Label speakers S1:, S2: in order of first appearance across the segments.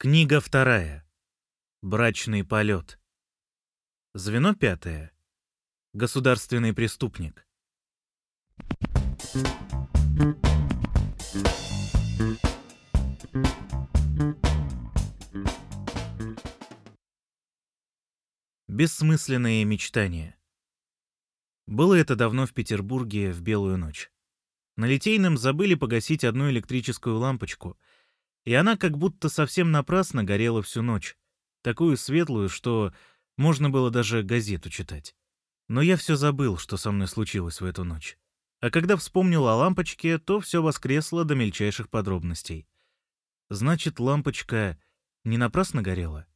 S1: Книга вторая. Брачный полет. Звено пятое. Государственный преступник. Бессмысленные мечтания. Было это давно в Петербурге в белую ночь. На Литейном забыли погасить одну электрическую лампочку — и она как будто совсем напрасно горела всю ночь, такую светлую, что можно было даже газету читать. Но я все забыл, что со мной случилось в эту ночь. А когда вспомнил о лампочке, то все воскресло до мельчайших подробностей. Значит, лампочка не напрасно горела?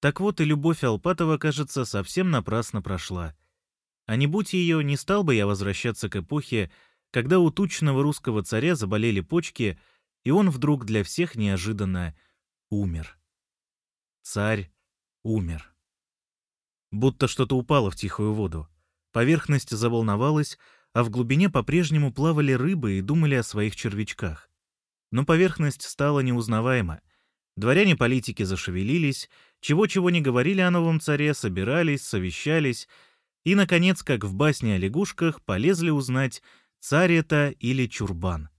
S1: Так вот и любовь Алпатова, кажется, совсем напрасно прошла. А не будь ее, не стал бы я возвращаться к эпохе, когда у тучного русского царя заболели почки — и он вдруг для всех неожиданно умер. Царь умер. Будто что-то упало в тихую воду. Поверхность заволновалась, а в глубине по-прежнему плавали рыбы и думали о своих червячках. Но поверхность стала неузнаваема. Дворяне-политики зашевелились, чего-чего не говорили о новом царе, собирались, совещались, и, наконец, как в басне о лягушках, полезли узнать, царь это или чурбан.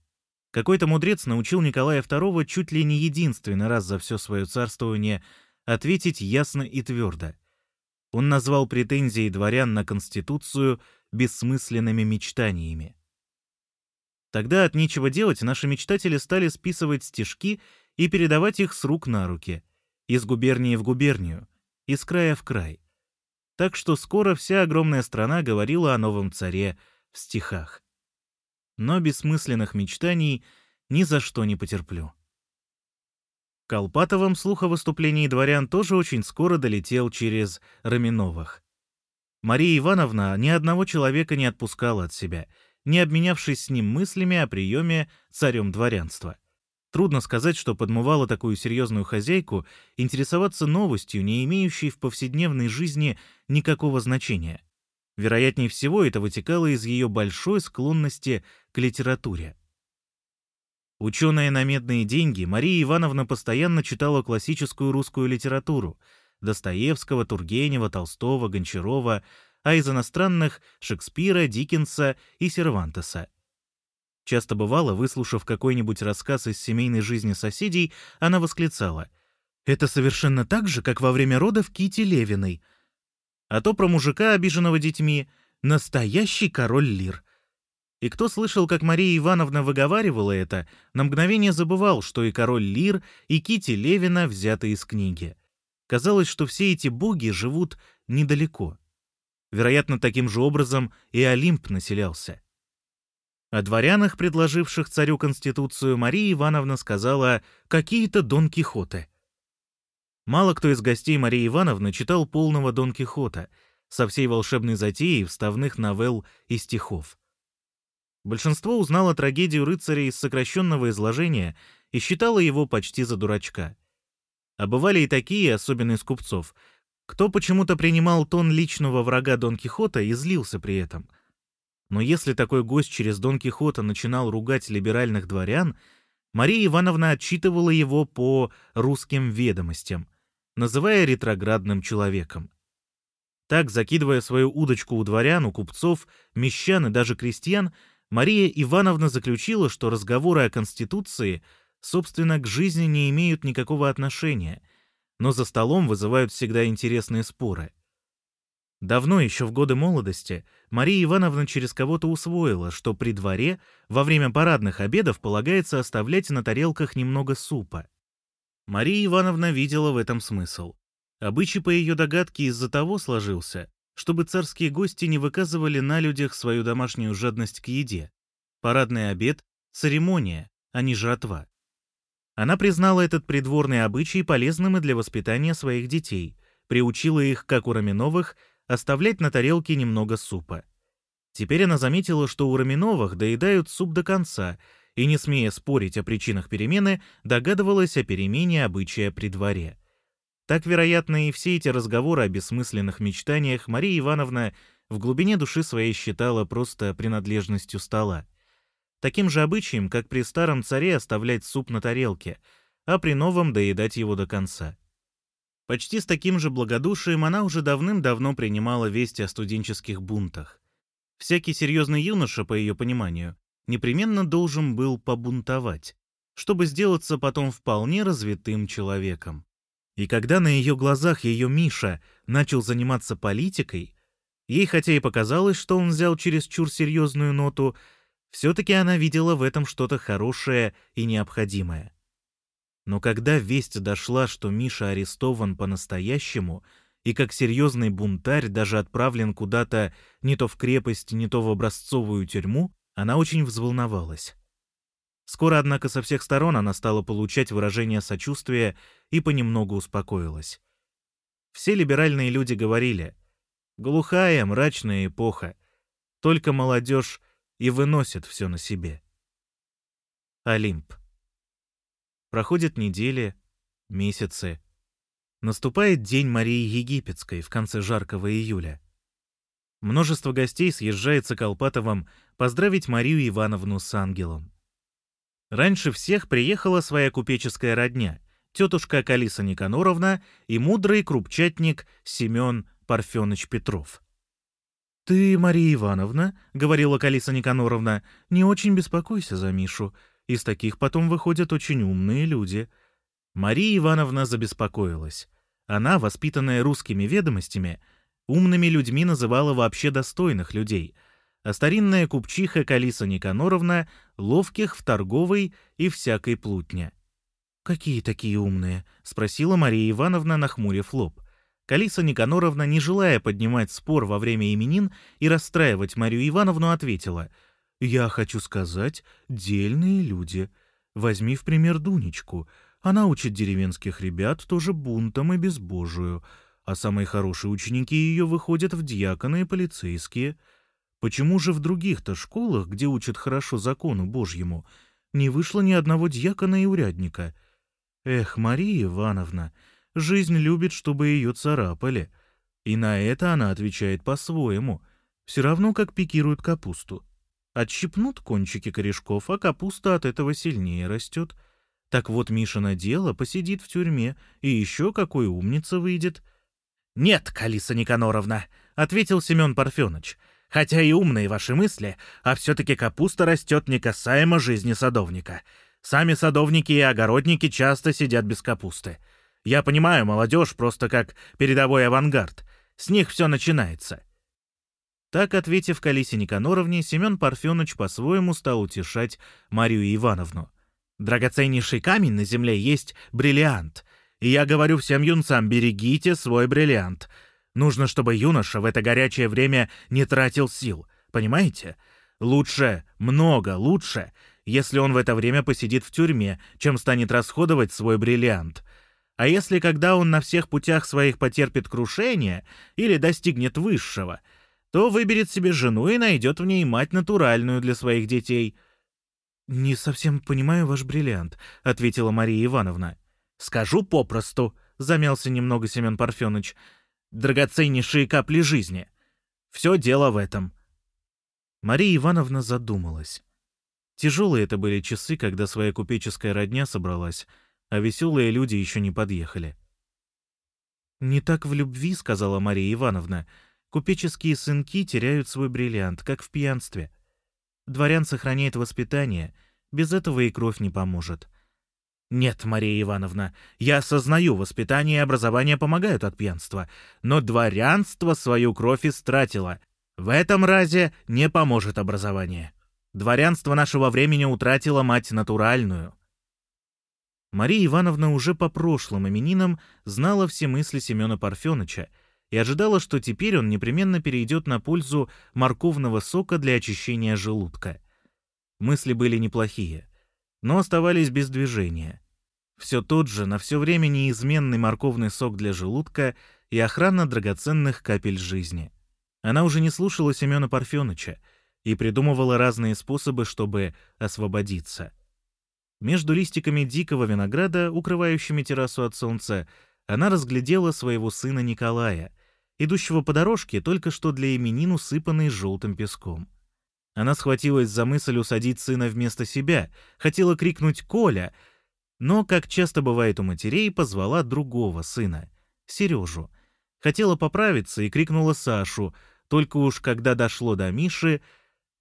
S1: Какой-то мудрец научил Николая II чуть ли не единственный раз за все свое царствование ответить ясно и твердо. Он назвал претензии дворян на Конституцию бессмысленными мечтаниями. Тогда от нечего делать наши мечтатели стали списывать стишки и передавать их с рук на руки, из губернии в губернию, из края в край. Так что скоро вся огромная страна говорила о новом царе в стихах но бессмысленных мечтаний ни за что не потерплю. Колпатовым слух о выступлении дворян тоже очень скоро долетел через Раминовых. Мария Ивановна ни одного человека не отпускала от себя, не обменявшись с ним мыслями о приеме царем дворянства. Трудно сказать, что подмывало такую серьезную хозяйку интересоваться новостью, не имеющей в повседневной жизни никакого значения. Вероятнее всего, это вытекало из ее большой склонности к литературе. Ученая на медные деньги, Мария Ивановна постоянно читала классическую русскую литературу Достоевского, Тургенева, Толстого, Гончарова, а из иностранных — Шекспира, Диккенса и Сервантеса. Часто бывало, выслушав какой-нибудь рассказ из семейной жизни соседей, она восклицала «Это совершенно так же, как во время родов Кити Левиной», а то про мужика, обиженного детьми, настоящий король лир. И кто слышал, как Мария Ивановна выговаривала это, на мгновение забывал, что и король лир, и Кити Левина взяты из книги. Казалось, что все эти боги живут недалеко. Вероятно, таким же образом и Олимп населялся. О дворянах, предложивших царю Конституцию, Мария Ивановна сказала «какие-то Дон Кихоты». Мало кто из гостей Марии Ивановны читал полного Дон Кихота со всей волшебной затеей вставных новелл и стихов. Большинство узнало трагедию рыцаря из сокращенного изложения и считало его почти за дурачка. А бывали и такие, особенно из купцов, кто почему-то принимал тон личного врага Дон Кихота и злился при этом. Но если такой гость через Дон Кихота начинал ругать либеральных дворян, Мария Ивановна отчитывала его по русским ведомостям, называя ретроградным человеком. Так, закидывая свою удочку у дворян, у купцов, мещан и даже крестьян, Мария Ивановна заключила, что разговоры о Конституции, собственно, к жизни не имеют никакого отношения, но за столом вызывают всегда интересные споры. Давно, еще в годы молодости, Мария Ивановна через кого-то усвоила, что при дворе во время парадных обедов полагается оставлять на тарелках немного супа. Мария Ивановна видела в этом смысл. Обычай, по ее догадке, из-за того сложился, чтобы царские гости не выказывали на людях свою домашнюю жадность к еде. Парадный обед — церемония, а не жратва. Она признала этот придворный обычай полезным и для воспитания своих детей, приучила их, как у Раминовых, оставлять на тарелке немного супа. Теперь она заметила, что у Раминовых доедают суп до конца — и, не смея спорить о причинах перемены, догадывалась о перемене обычая при дворе. Так, вероятно, и все эти разговоры о бессмысленных мечтаниях Мария Ивановна в глубине души своей считала просто принадлежностью стола. Таким же обычаем, как при старом царе оставлять суп на тарелке, а при новом доедать его до конца. Почти с таким же благодушием она уже давным-давно принимала вести о студенческих бунтах. Всякий серьезный юноша, по ее пониманию, непременно должен был побунтовать, чтобы сделаться потом вполне развитым человеком. И когда на ее глазах ее Миша начал заниматься политикой, ей хотя и показалось, что он взял чересчур серьезную ноту, все-таки она видела в этом что-то хорошее и необходимое. Но когда весть дошла, что Миша арестован по-настоящему и как серьезный бунтарь даже отправлен куда-то не то в крепость, не то в образцовую тюрьму, она очень взволновалась. Скоро, однако, со всех сторон она стала получать выражение сочувствия и понемногу успокоилась. Все либеральные люди говорили «Глухая, мрачная эпоха. Только молодежь и выносит все на себе». Олимп. Проходят недели, месяцы. Наступает день Марии Египетской в конце жаркого июля. Множество гостей съезжается к Алпатовым поздравить Марию Ивановну с ангелом. Раньше всех приехала своя купеческая родня, тетушка Калиса Никаноровна и мудрый крупчатник Семен Парфенович Петров. «Ты, Мария Ивановна, — говорила Калиса Никаноровна, — не очень беспокойся за Мишу. Из таких потом выходят очень умные люди. Мария Ивановна забеспокоилась. Она, воспитанная русскими ведомостями, умными людьми называла вообще достойных людей, а старинная купчиха Калиса Никаноровна — ловких в торговой и всякой плутне. «Какие такие умные?» — спросила Мария Ивановна, нахмурив лоб. Калиса Никаноровна, не желая поднимать спор во время именин и расстраивать Марию Ивановну, ответила — я хочу сказать, дельные люди. Возьми в пример Дунечку. Она учит деревенских ребят тоже бунтом и безбожию, а самые хорошие ученики ее выходят в дьяконы и полицейские. Почему же в других-то школах, где учат хорошо закону Божьему, не вышло ни одного дьякона и урядника? Эх, Мария Ивановна, жизнь любит, чтобы ее царапали. И на это она отвечает по-своему, все равно как пикируют капусту. Отщипнут кончики корешков, а капуста от этого сильнее растет. Так вот, Мишина дело посидит в тюрьме, и еще какой умница выйдет. — Нет, Калиса Никаноровна, — ответил Семен Парфенович, — хотя и умные ваши мысли, а все-таки капуста растет не касаемо жизни садовника. Сами садовники и огородники часто сидят без капусты. Я понимаю, молодежь просто как передовой авангард. С них все начинается. — так, ответив Калисе Никаноровне, Семен Парфенович по-своему стал утешать Марию Ивановну. «Драгоценнейший камень на земле есть бриллиант. И я говорю всем юнцам, берегите свой бриллиант. Нужно, чтобы юноша в это горячее время не тратил сил. Понимаете? Лучше, много лучше, если он в это время посидит в тюрьме, чем станет расходовать свой бриллиант. А если когда он на всех путях своих потерпит крушение или достигнет высшего — то выберет себе жену и найдет в ней мать натуральную для своих детей. «Не совсем понимаю ваш бриллиант», — ответила Мария Ивановна. «Скажу попросту», — замялся немного Семен Парфенович. «Драгоценнейшие капли жизни. Все дело в этом». Мария Ивановна задумалась. Тяжелые это были часы, когда своя купеческая родня собралась, а веселые люди еще не подъехали. «Не так в любви», — сказала Мария Ивановна, — Купеческие сынки теряют свой бриллиант, как в пьянстве. Дворян сохраняет воспитание, без этого и кровь не поможет. Нет, Мария Ивановна, я осознаю, воспитание и образование помогают от пьянства, но дворянство свою кровь истратило. В этом разе не поможет образование. Дворянство нашего времени утратило мать натуральную. Мария Ивановна уже по прошлым именинам знала все мысли Семена Парфеныча и ожидала, что теперь он непременно перейдет на пользу морковного сока для очищения желудка. Мысли были неплохие, но оставались без движения. Все тот же, на все время неизменный морковный сок для желудка и охрана драгоценных капель жизни. Она уже не слушала Семена Парфеныча и придумывала разные способы, чтобы освободиться. Между листиками дикого винограда, укрывающими террасу от солнца, она разглядела своего сына Николая — идущего по дорожке, только что для именин усыпанной желтым песком. Она схватилась за мысль усадить сына вместо себя, хотела крикнуть «Коля!», Но, как часто бывает у матерей, позвала другого сына, Сережу. Хотела поправиться и крикнула Сашу, только уж когда дошло до Миши,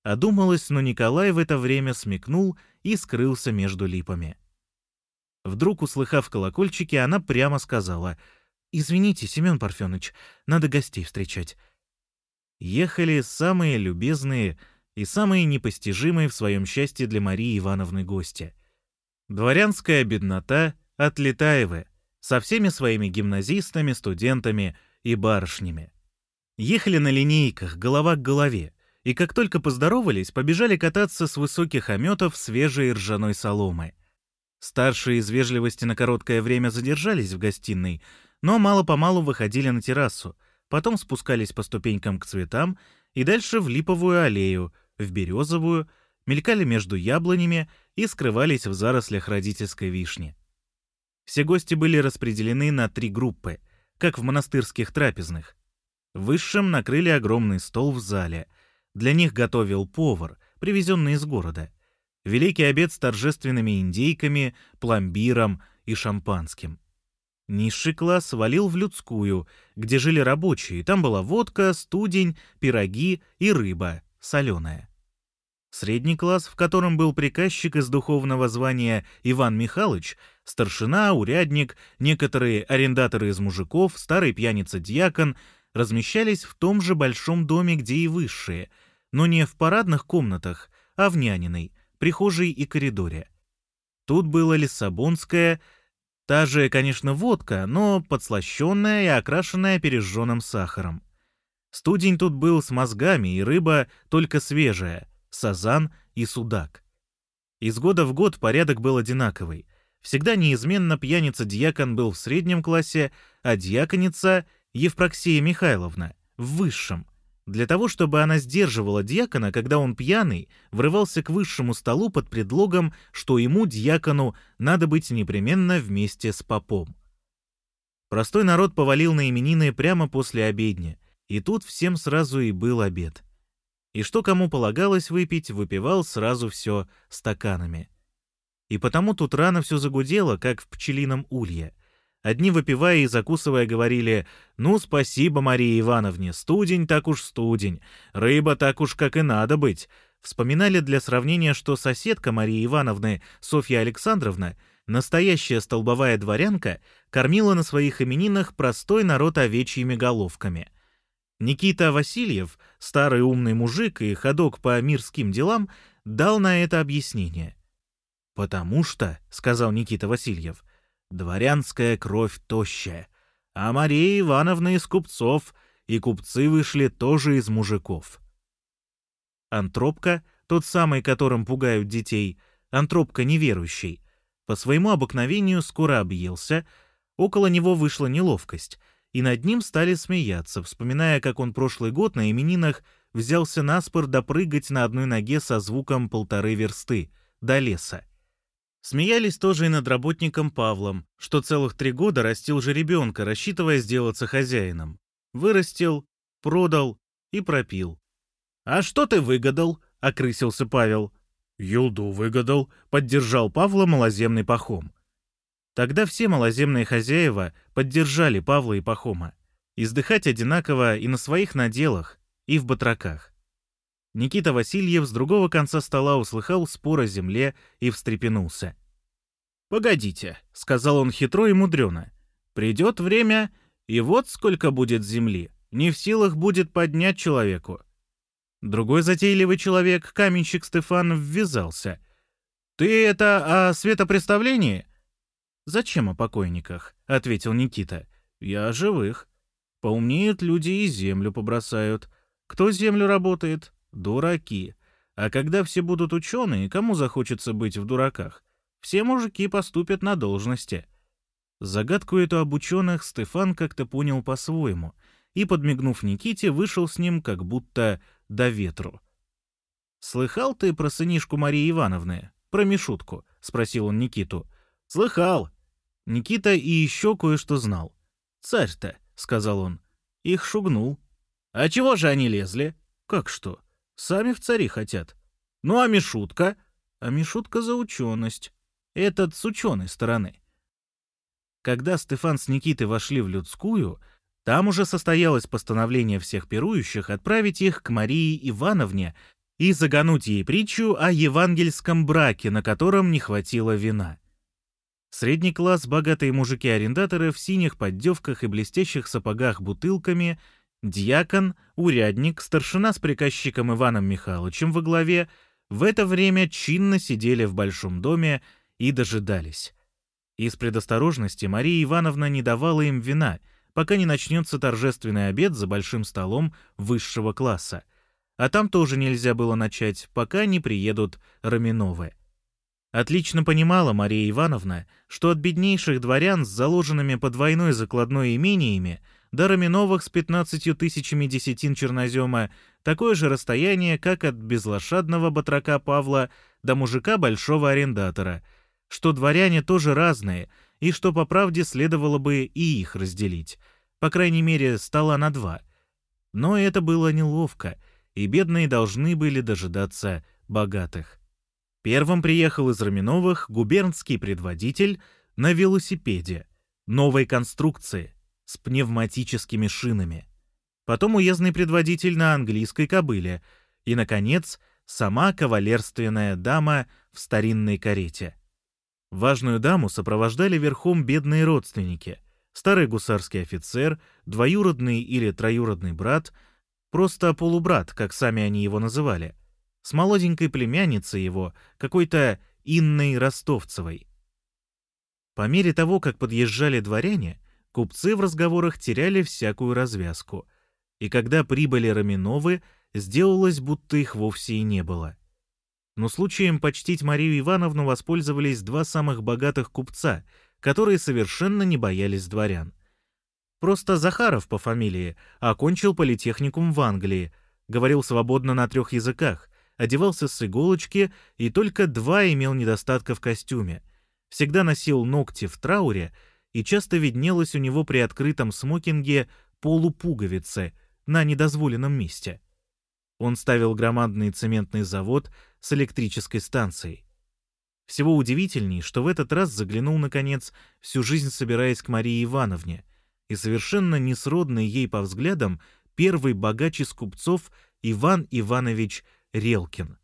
S1: одумалась, но Николай в это время смекнул и скрылся между липами. Вдруг, услыхав колокольчики, она прямо сказала «Извините, Семен Парфенович, надо гостей встречать». Ехали самые любезные и самые непостижимые в своем счастье для Марии Ивановны гости. Дворянская беднота от Летаевы со всеми своими гимназистами, студентами и барышнями. Ехали на линейках, голова к голове, и как только поздоровались, побежали кататься с высоких ометов свежей ржаной соломы. Старшие из вежливости на короткое время задержались в гостиной, но мало-помалу выходили на террасу, потом спускались по ступенькам к цветам и дальше в липовую аллею, в березовую, мелькали между яблонями и скрывались в зарослях родительской вишни. Все гости были распределены на три группы, как в монастырских трапезных. Высшим накрыли огромный стол в зале. Для них готовил повар, привезенный из города. Великий обед с торжественными индейками, пломбиром и шампанским. Низший класс валил в людскую, где жили рабочие. Там была водка, студень, пироги и рыба, соленая. Средний класс, в котором был приказчик из духовного звания Иван Михайлович, старшина, урядник, некоторые арендаторы из мужиков, старый пьяница-дьякон, размещались в том же большом доме, где и высшие, но не в парадных комнатах, а в няниной, прихожей и коридоре. Тут было лиссабонское, та же, конечно, водка, но подслащенная и окрашенная пережженным сахаром. Студень тут был с мозгами, и рыба только свежая, сазан и судак. Из года в год порядок был одинаковый. Всегда неизменно пьяница-дьякон был в среднем классе, а дьяконица — Евпроксия Михайловна — в высшем. Для того, чтобы она сдерживала дьякона, когда он пьяный, врывался к высшему столу под предлогом, что ему, дьякону, надо быть непременно вместе с попом. Простой народ повалил на именины прямо после обедни, и тут всем сразу и был обед. И что кому полагалось выпить, выпивал сразу все стаканами. И потому тут рано все загудело, как в пчелином улье. Одни, выпивая и закусывая, говорили «Ну, спасибо Марии Ивановне, студень так уж студень, рыба так уж как и надо быть». Вспоминали для сравнения, что соседка Марии Ивановны, Софья Александровна, настоящая столбовая дворянка, кормила на своих именинах простой народ овечьими головками. Никита Васильев, старый умный мужик и ходок по мирским делам, дал на это объяснение — «Потому что», — сказал Никита Васильев, — «дворянская кровь тощая, а Мария Ивановна из купцов, и купцы вышли тоже из мужиков». Антропка, тот самый, которым пугают детей, антропка неверующий, по своему обыкновению скоро объелся, около него вышла неловкость, и над ним стали смеяться, вспоминая, как он прошлый год на именинах взялся наспор допрыгать на одной ноге со звуком полторы версты, до леса. Смеялись тоже и над работником Павлом, что целых три года растил же ребенка, рассчитывая сделаться хозяином. Вырастил, продал и пропил. «А что ты выгадал?» — окрысился Павел. «Юлду выгадал», — поддержал Павла малоземный Пахом. Тогда все малоземные хозяева поддержали Павла и Пахома. Издыхать одинаково и на своих наделах, и в батраках. Никита Васильев с другого конца стола услыхал спор о земле и встрепенулся. «Погодите», — сказал он хитро и мудрено. «Придет время, и вот сколько будет земли. Не в силах будет поднять человеку». Другой затейливый человек, каменщик Стефан, ввязался. «Ты это о светопреставлении?» «Зачем о покойниках?» — ответил Никита. «Я о живых. Поумнеют люди и землю побросают. Кто землю работает? Дураки. А когда все будут ученые, кому захочется быть в дураках? Все мужики поступят на должности. Загадку эту об ученых Стефан как-то понял по-своему и, подмигнув Никите, вышел с ним как будто до ветру. «Слыхал ты про сынишку Марии Ивановны? Про Мишутку?» — спросил он Никиту. «Слыхал». Никита и еще кое-что знал. «Царь-то», — сказал он, — их шугнул. «А чего же они лезли?» «Как что? Сами в цари хотят. Ну а Мишутка? А Мишутка за ученость. Этот с ученой стороны. Когда Стефан с Никитой вошли в людскую, там уже состоялось постановление всех пирующих отправить их к Марии Ивановне и загануть ей притчу о евангельском браке, на котором не хватило вина. Средний класс, богатые мужики-арендаторы в синих поддевках и блестящих сапогах бутылками, дьякон, урядник, старшина с приказчиком Иваном Михайловичем во главе в это время чинно сидели в большом доме и дожидались. Из предосторожности Мария Ивановна не давала им вина, пока не начнется торжественный обед за большим столом высшего класса. А там тоже нельзя было начать, пока не приедут Раминовы. Отлично понимала Мария Ивановна, что от беднейших дворян с заложенными по двойной закладной имениями до Раминовых с 15 тысячами десятин чернозема такое же расстояние, как от безлошадного батрака Павла до мужика большого арендатора — что дворяне тоже разные, и что по правде следовало бы и их разделить, по крайней мере, стола на два. Но это было неловко, и бедные должны были дожидаться богатых. Первым приехал из Раминовых губернский предводитель на велосипеде, новой конструкции, с пневматическими шинами. Потом уездный предводитель на английской кобыле и, наконец, сама кавалерственная дама в старинной карете. Важную даму сопровождали верхом бедные родственники, старый гусарский офицер, двоюродный или троюродный брат, просто полубрат, как сами они его называли, с молоденькой племянницей его, какой-то Инной Ростовцевой. По мере того, как подъезжали дворяне, купцы в разговорах теряли всякую развязку, и когда прибыли Раминовы, сделалось, будто их вовсе и не было но случаем почтить Марию Ивановну воспользовались два самых богатых купца, которые совершенно не боялись дворян. Просто Захаров по фамилии окончил политехникум в Англии, говорил свободно на трех языках, одевался с иголочки и только два имел недостатка в костюме. Всегда носил ногти в трауре, и часто виднелось у него при открытом смокинге полупуговицы на недозволенном месте. Он ставил громадный цементный завод с электрической станцией. Всего удивительней, что в этот раз заглянул, наконец, всю жизнь собираясь к Марии Ивановне, и совершенно несродный ей по взглядам первый богач из купцов Иван Иванович Релкин.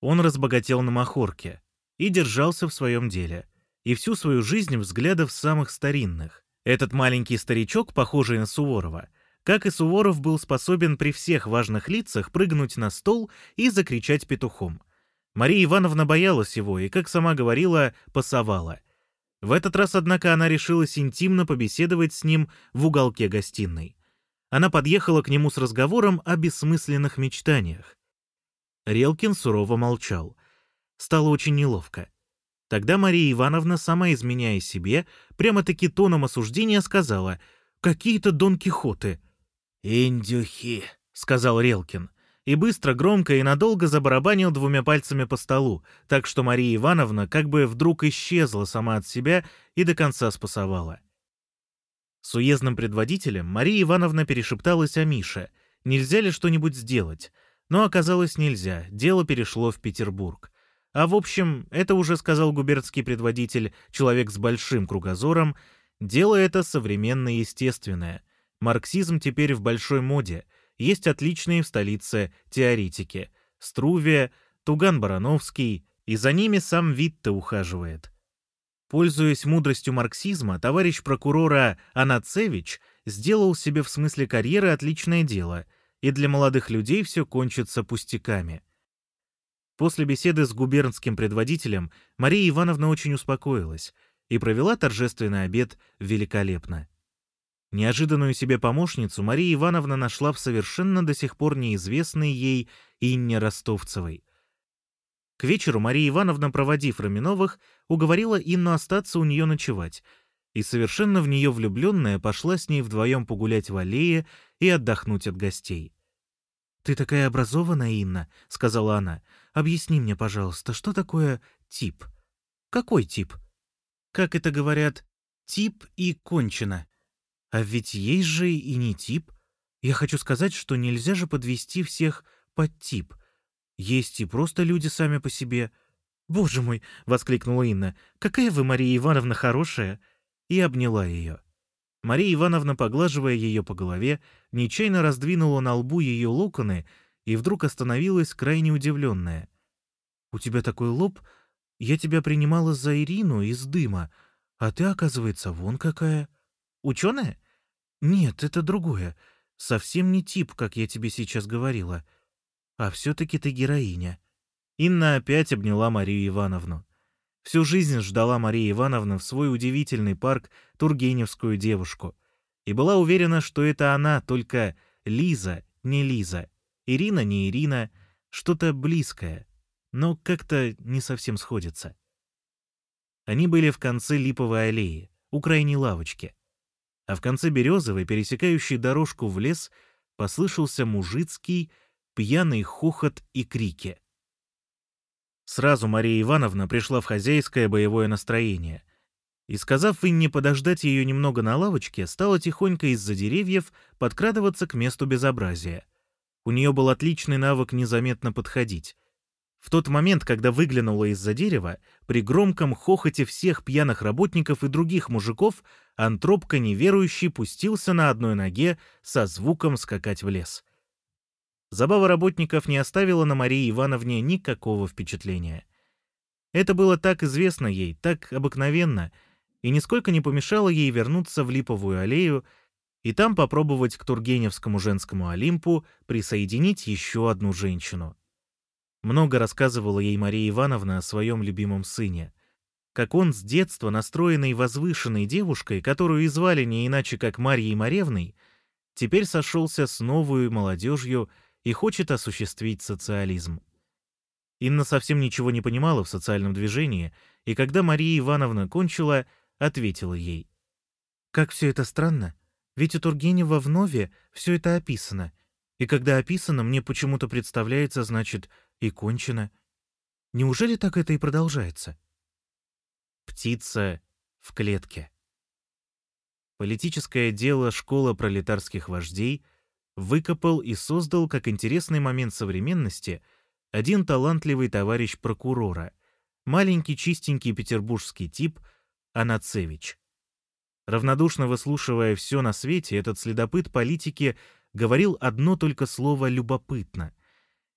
S1: Он разбогател на Махорке и держался в своем деле, и всю свою жизнь взглядов самых старинных. Этот маленький старичок, похожий на Суворова, как и Суворов был способен при всех важных лицах прыгнуть на стол и закричать петухом. Мария Ивановна боялась его и, как сама говорила, пасовала. В этот раз, однако, она решилась интимно побеседовать с ним в уголке гостиной. Она подъехала к нему с разговором о бессмысленных мечтаниях. Релкин сурово молчал. Стало очень неловко. Тогда Мария Ивановна, сама изменяя себе, прямо-таки тоном осуждения сказала «Какие-то Дон Кихоты!» «Индюхи», — сказал Релкин, и быстро, громко и надолго забарабанил двумя пальцами по столу, так что Мария Ивановна как бы вдруг исчезла сама от себя и до конца спасовала. С уездным предводителем Мария Ивановна перешепталась о Мише, нельзя ли что-нибудь сделать, но оказалось нельзя, дело перешло в Петербург. А в общем, это уже сказал губернский предводитель, человек с большим кругозором, дело это современное естественное — Марксизм теперь в большой моде. Есть отличные в столице теоретики. Струве, Туган-Барановский, и за ними сам Витте ухаживает. Пользуясь мудростью марксизма, товарищ прокурора Анацевич сделал себе в смысле карьеры отличное дело, и для молодых людей все кончится пустяками. После беседы с губернским предводителем Мария Ивановна очень успокоилась и провела торжественный обед великолепно. Неожиданную себе помощницу Мария Ивановна нашла в совершенно до сих пор неизвестной ей Инне Ростовцевой. К вечеру Мария Ивановна, проводив Раминовых, уговорила Инну остаться у нее ночевать, и совершенно в нее влюбленная пошла с ней вдвоем погулять в аллее и отдохнуть от гостей. «Ты такая образованная, Инна», — сказала она. «Объясни мне, пожалуйста, что такое тип?» «Какой тип?» «Как это говорят, тип и кончено. А ведь есть же и не тип. Я хочу сказать, что нельзя же подвести всех под тип. Есть и просто люди сами по себе. «Боже мой!» — воскликнула Инна. «Какая вы, Мария Ивановна, хорошая!» И обняла ее. Мария Ивановна, поглаживая ее по голове, нечаянно раздвинула на лбу ее локоны и вдруг остановилась крайне удивленная. «У тебя такой лоб? Я тебя принимала за Ирину из дыма, а ты, оказывается, вон какая. Ученая? Нет, это другое. Совсем не тип, как я тебе сейчас говорила. А все-таки ты героиня». Инна опять обняла Марию Ивановну. Всю жизнь ждала Мария Ивановна в свой удивительный парк Тургеневскую девушку. И была уверена, что это она, только Лиза, не Лиза. Ирина, не Ирина, что-то близкое. Но как-то не совсем сходится. Они были в конце Липовой аллеи, у крайней лавочки. А в конце Березовой, пересекающей дорожку в лес, послышался мужицкий, пьяный хохот и крики. Сразу Мария Ивановна пришла в хозяйское боевое настроение. И, сказав Инне подождать ее немного на лавочке, стала тихонько из-за деревьев подкрадываться к месту безобразия. У нее был отличный навык незаметно подходить. В тот момент, когда выглянула из-за дерева, при громком хохоте всех пьяных работников и других мужиков, антропка неверующий пустился на одной ноге со звуком скакать в лес. Забава работников не оставила на Марии Ивановне никакого впечатления. Это было так известно ей, так обыкновенно, и нисколько не помешало ей вернуться в Липовую аллею и там попробовать к Тургеневскому женскому Олимпу присоединить еще одну женщину. Много рассказывала ей Мария Ивановна о своем любимом сыне. Как он с детства настроенной возвышенной девушкой, которую и звали не иначе как Марьей Маревной, теперь сошелся с новой молодежью и хочет осуществить социализм. Инна совсем ничего не понимала в социальном движении, и когда Мария Ивановна кончила, ответила ей. «Как все это странно. Ведь у Тургенева в Нове все это описано. И когда описано, мне почему-то представляется, значит, и кончено. Неужели так это и продолжается?» Птица в клетке. Политическое дело «Школа пролетарских вождей» — выкопал и создал как интересный момент современности один талантливый товарищ прокурора, маленький чистенький петербургский тип Анацевич. Равнодушно выслушивая все на свете, этот следопыт политики говорил одно только слово «любопытно»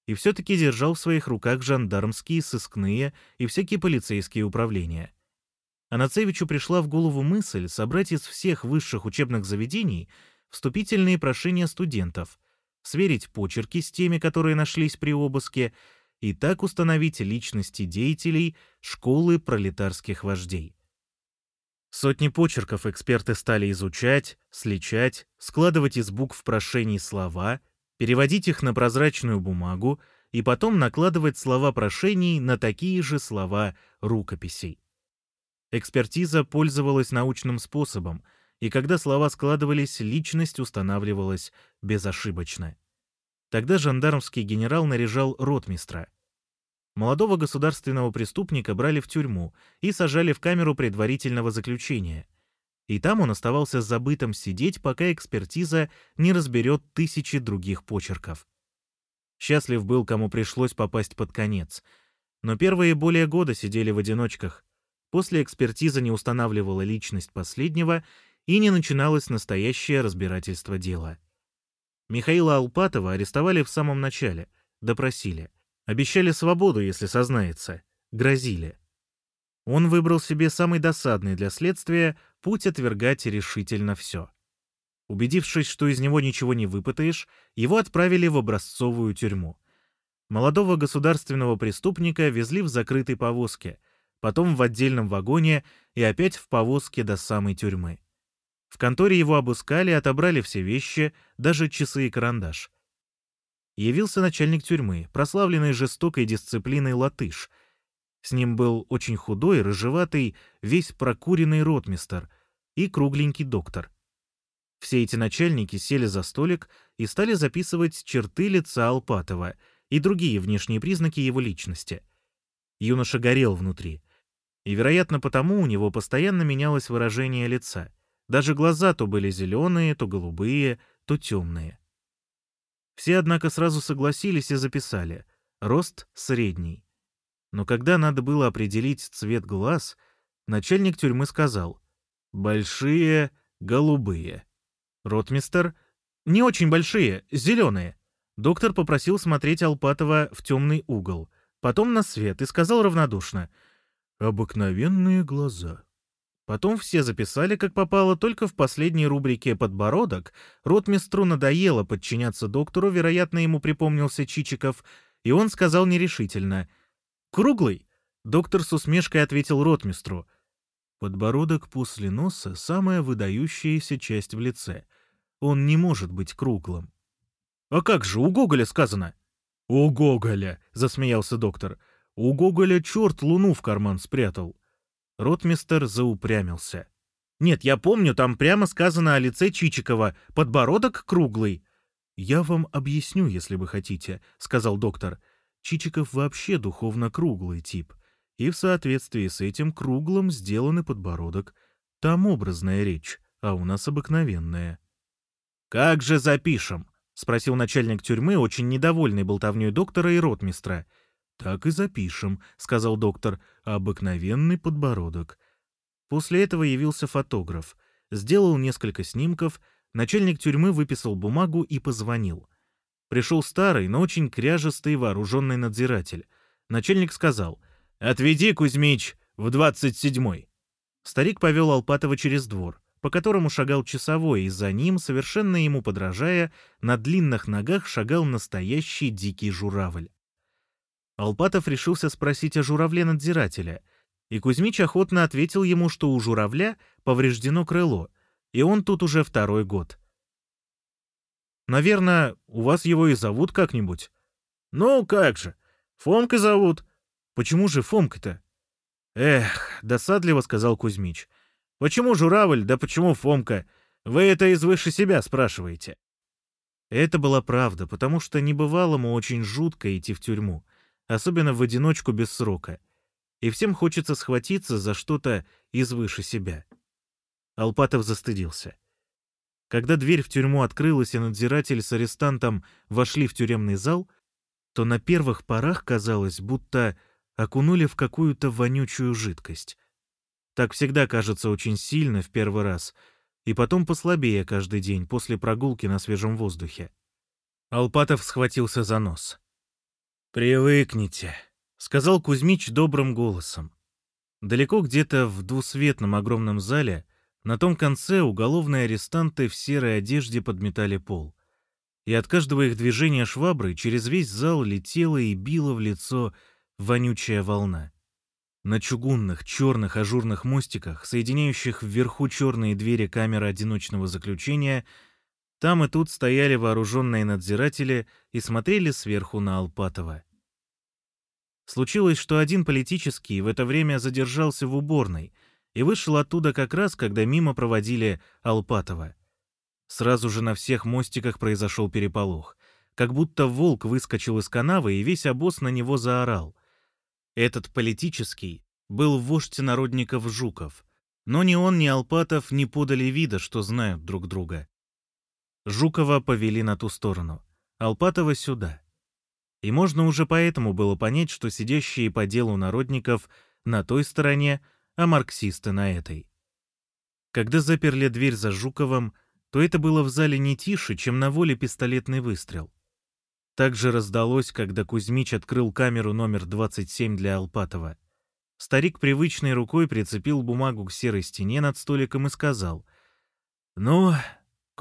S1: и все-таки держал в своих руках жандармские, сыскные и всякие полицейские управления. Анацевичу пришла в голову мысль собрать из всех высших учебных заведений — вступительные прошения студентов, сверить почерки с теми, которые нашлись при обыске, и так установить личности деятелей школы пролетарских вождей. Сотни почерков эксперты стали изучать, сличать, складывать из букв прошений слова, переводить их на прозрачную бумагу и потом накладывать слова прошений на такие же слова рукописей. Экспертиза пользовалась научным способом — и когда слова складывались, личность устанавливалась безошибочно. Тогда жандармский генерал наряжал ротмистра. Молодого государственного преступника брали в тюрьму и сажали в камеру предварительного заключения. И там он оставался забытым сидеть, пока экспертиза не разберет тысячи других почерков. Счастлив был, кому пришлось попасть под конец. Но первые более года сидели в одиночках. После экспертиза не устанавливала личность последнего, и не начиналось настоящее разбирательство дела. Михаила Алпатова арестовали в самом начале, допросили. Обещали свободу, если сознается. Грозили. Он выбрал себе самый досадный для следствия путь отвергать решительно все. Убедившись, что из него ничего не выпытаешь, его отправили в образцовую тюрьму. Молодого государственного преступника везли в закрытой повозке, потом в отдельном вагоне и опять в повозке до самой тюрьмы. В конторе его обыскали, отобрали все вещи, даже часы и карандаш. Явился начальник тюрьмы, прославленный жестокой дисциплиной латыш. С ним был очень худой, рыжеватый, весь прокуренный ротмистер и кругленький доктор. Все эти начальники сели за столик и стали записывать черты лица Алпатова и другие внешние признаки его личности. Юноша горел внутри. И, вероятно, потому у него постоянно менялось выражение лица — даже глаза то были зеленые, то голубые, то темные. Все, однако, сразу согласились и записали. Рост средний. Но когда надо было определить цвет глаз, начальник тюрьмы сказал «большие, голубые». Ротмистер «не очень большие, зеленые». Доктор попросил смотреть Алпатова в темный угол, потом на свет и сказал равнодушно «обыкновенные глаза». Потом все записали, как попало, только в последней рубрике «Подбородок». Ротмистру надоело подчиняться доктору, вероятно, ему припомнился Чичиков, и он сказал нерешительно «Круглый?» Доктор с усмешкой ответил ротмистру. Подбородок после носа — самая выдающаяся часть в лице. Он не может быть круглым. «А как же, у Гоголя сказано?» «У Гоголя!» — засмеялся доктор. «У Гоголя черт луну в карман спрятал». Ротмистер заупрямился. «Нет, я помню, там прямо сказано о лице Чичикова. Подбородок круглый». «Я вам объясню, если вы хотите», — сказал доктор. «Чичиков вообще духовно круглый тип. И в соответствии с этим круглым сделан подбородок. Там образная речь, а у нас обыкновенная». «Как же запишем?» — спросил начальник тюрьмы, очень недовольный болтовней доктора и ротмистра. «Так и запишем», — сказал доктор, — «обыкновенный подбородок». После этого явился фотограф, сделал несколько снимков, начальник тюрьмы выписал бумагу и позвонил. Пришел старый, но очень кряжестый вооруженный надзиратель. Начальник сказал «Отведи, Кузьмич, в двадцать седьмой». Старик повел Алпатова через двор, по которому шагал часовой, и за ним, совершенно ему подражая, на длинных ногах шагал настоящий дикий журавль. Алпатов решился спросить о журавле-надзирателя, и Кузьмич охотно ответил ему, что у журавля повреждено крыло, и он тут уже второй год. «Наверное, у вас его и зовут как-нибудь?» «Ну, как же. Фомка зовут». «Почему же Фомка-то?» «Эх», — досадливо сказал Кузьмич. «Почему журавль, да почему Фомка? Вы это из выше себя спрашиваете». Это была правда, потому что небывалому очень жутко идти в тюрьму особенно в одиночку без срока, и всем хочется схватиться за что-то из выше себя. Алпатов застыдился. Когда дверь в тюрьму открылась и надзиратель с арестантом вошли в тюремный зал, то на первых порах казалось, будто окунули в какую-то вонючую жидкость. Так всегда кажется очень сильно в первый раз, и потом послабее каждый день после прогулки на свежем воздухе. Алпатов схватился за нос. «Привыкните», — сказал Кузьмич добрым голосом. Далеко где-то в двусветном огромном зале, на том конце уголовные арестанты в серой одежде подметали пол. И от каждого их движения швабры через весь зал летела и била в лицо вонючая волна. На чугунных, черных ажурных мостиках, соединяющих вверху черные двери камеры одиночного заключения, там и тут стояли вооруженные надзиратели и смотрели сверху на Алпатова. Случилось, что один политический в это время задержался в уборной и вышел оттуда как раз, когда мимо проводили Алпатова. Сразу же на всех мостиках произошел переполох, как будто волк выскочил из канавы и весь обоз на него заорал. Этот политический был вождь народников Жуков, но ни он, ни Алпатов не подали вида, что знают друг друга. Жукова повели на ту сторону, Алпатова сюда. И можно уже поэтому было понять, что сидящие по делу народников на той стороне, а марксисты на этой. Когда заперли дверь за Жуковым, то это было в зале не тише, чем на воле пистолетный выстрел. Так же раздалось, когда Кузьмич открыл камеру номер 27 для Алпатова. Старик привычной рукой прицепил бумагу к серой стене над столиком и сказал, «Ну,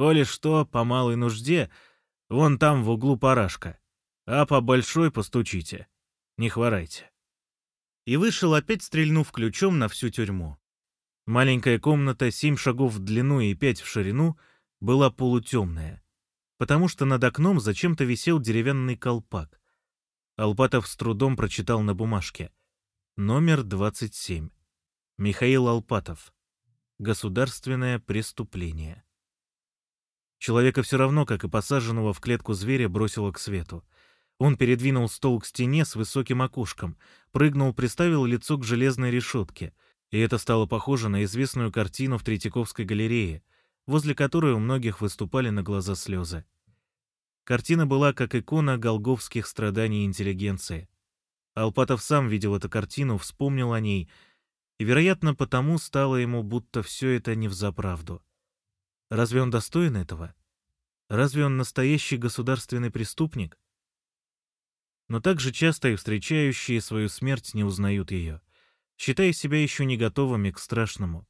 S1: Коли что, по малой нужде, вон там в углу парашка. А по большой постучите. Не хворайте. И вышел, опять стрельнув ключом на всю тюрьму. Маленькая комната, семь шагов в длину и пять в ширину, была полутемная, потому что над окном зачем-то висел деревянный колпак. Алпатов с трудом прочитал на бумажке. Номер 27. Михаил Алпатов. Государственное преступление. Человека все равно, как и посаженного в клетку зверя, бросило к свету. Он передвинул стол к стене с высоким окошком, прыгнул, приставил лицо к железной решетке, и это стало похоже на известную картину в Третьяковской галерее, возле которой у многих выступали на глаза слезы. Картина была как икона голговских страданий интеллигенции. Алпатов сам видел эту картину, вспомнил о ней, и, вероятно, потому стало ему, будто все это не взаправду. Разве он достоин этого? Разве он настоящий государственный преступник? Но так же часто и встречающие свою смерть не узнают ее, считая себя еще не готовыми к страшному.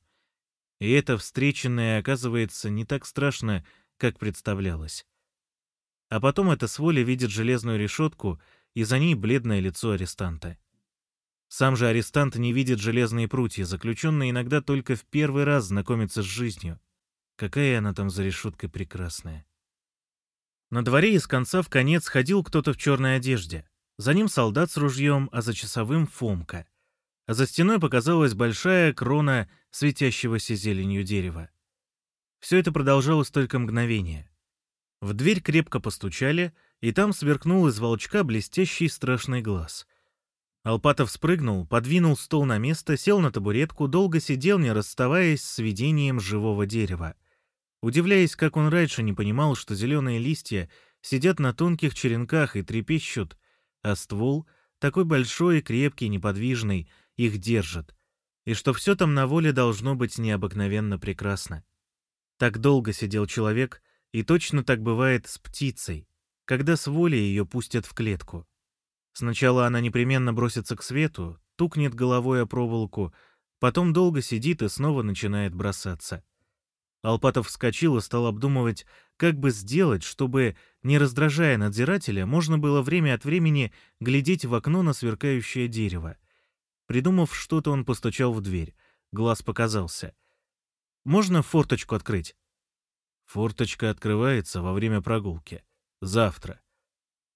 S1: И это встреченное оказывается не так страшно, как представлялось. А потом эта своля видит железную решетку, и за ней бледное лицо арестанта. Сам же арестант не видит железные прутья, заключенные иногда только в первый раз знакомится с жизнью. Какая она там за решеткой прекрасная. На дворе из конца в конец ходил кто-то в черной одежде. За ним солдат с ружьем, а за часовым — Фомка. А за стеной показалась большая крона светящегося зеленью дерева. Все это продолжалось только мгновение. В дверь крепко постучали, и там сверкнул из волчка блестящий страшный глаз. Алпатов спрыгнул, подвинул стол на место, сел на табуретку, долго сидел, не расставаясь с видением живого дерева удивляясь, как он раньше не понимал, что зеленые листья сидят на тонких черенках и трепещут, а ствол, такой большой и крепкий, неподвижный, их держит, и что все там на воле должно быть необыкновенно прекрасно. Так долго сидел человек, и точно так бывает с птицей, когда с воли ее пустят в клетку. Сначала она непременно бросится к свету, тукнет головой о проволоку, потом долго сидит и снова начинает бросаться. Алпатов вскочил и стал обдумывать, как бы сделать, чтобы, не раздражая надзирателя, можно было время от времени глядеть в окно на сверкающее дерево. Придумав что-то, он постучал в дверь. Глаз показался. «Можно форточку открыть?» Форточка открывается во время прогулки. Завтра.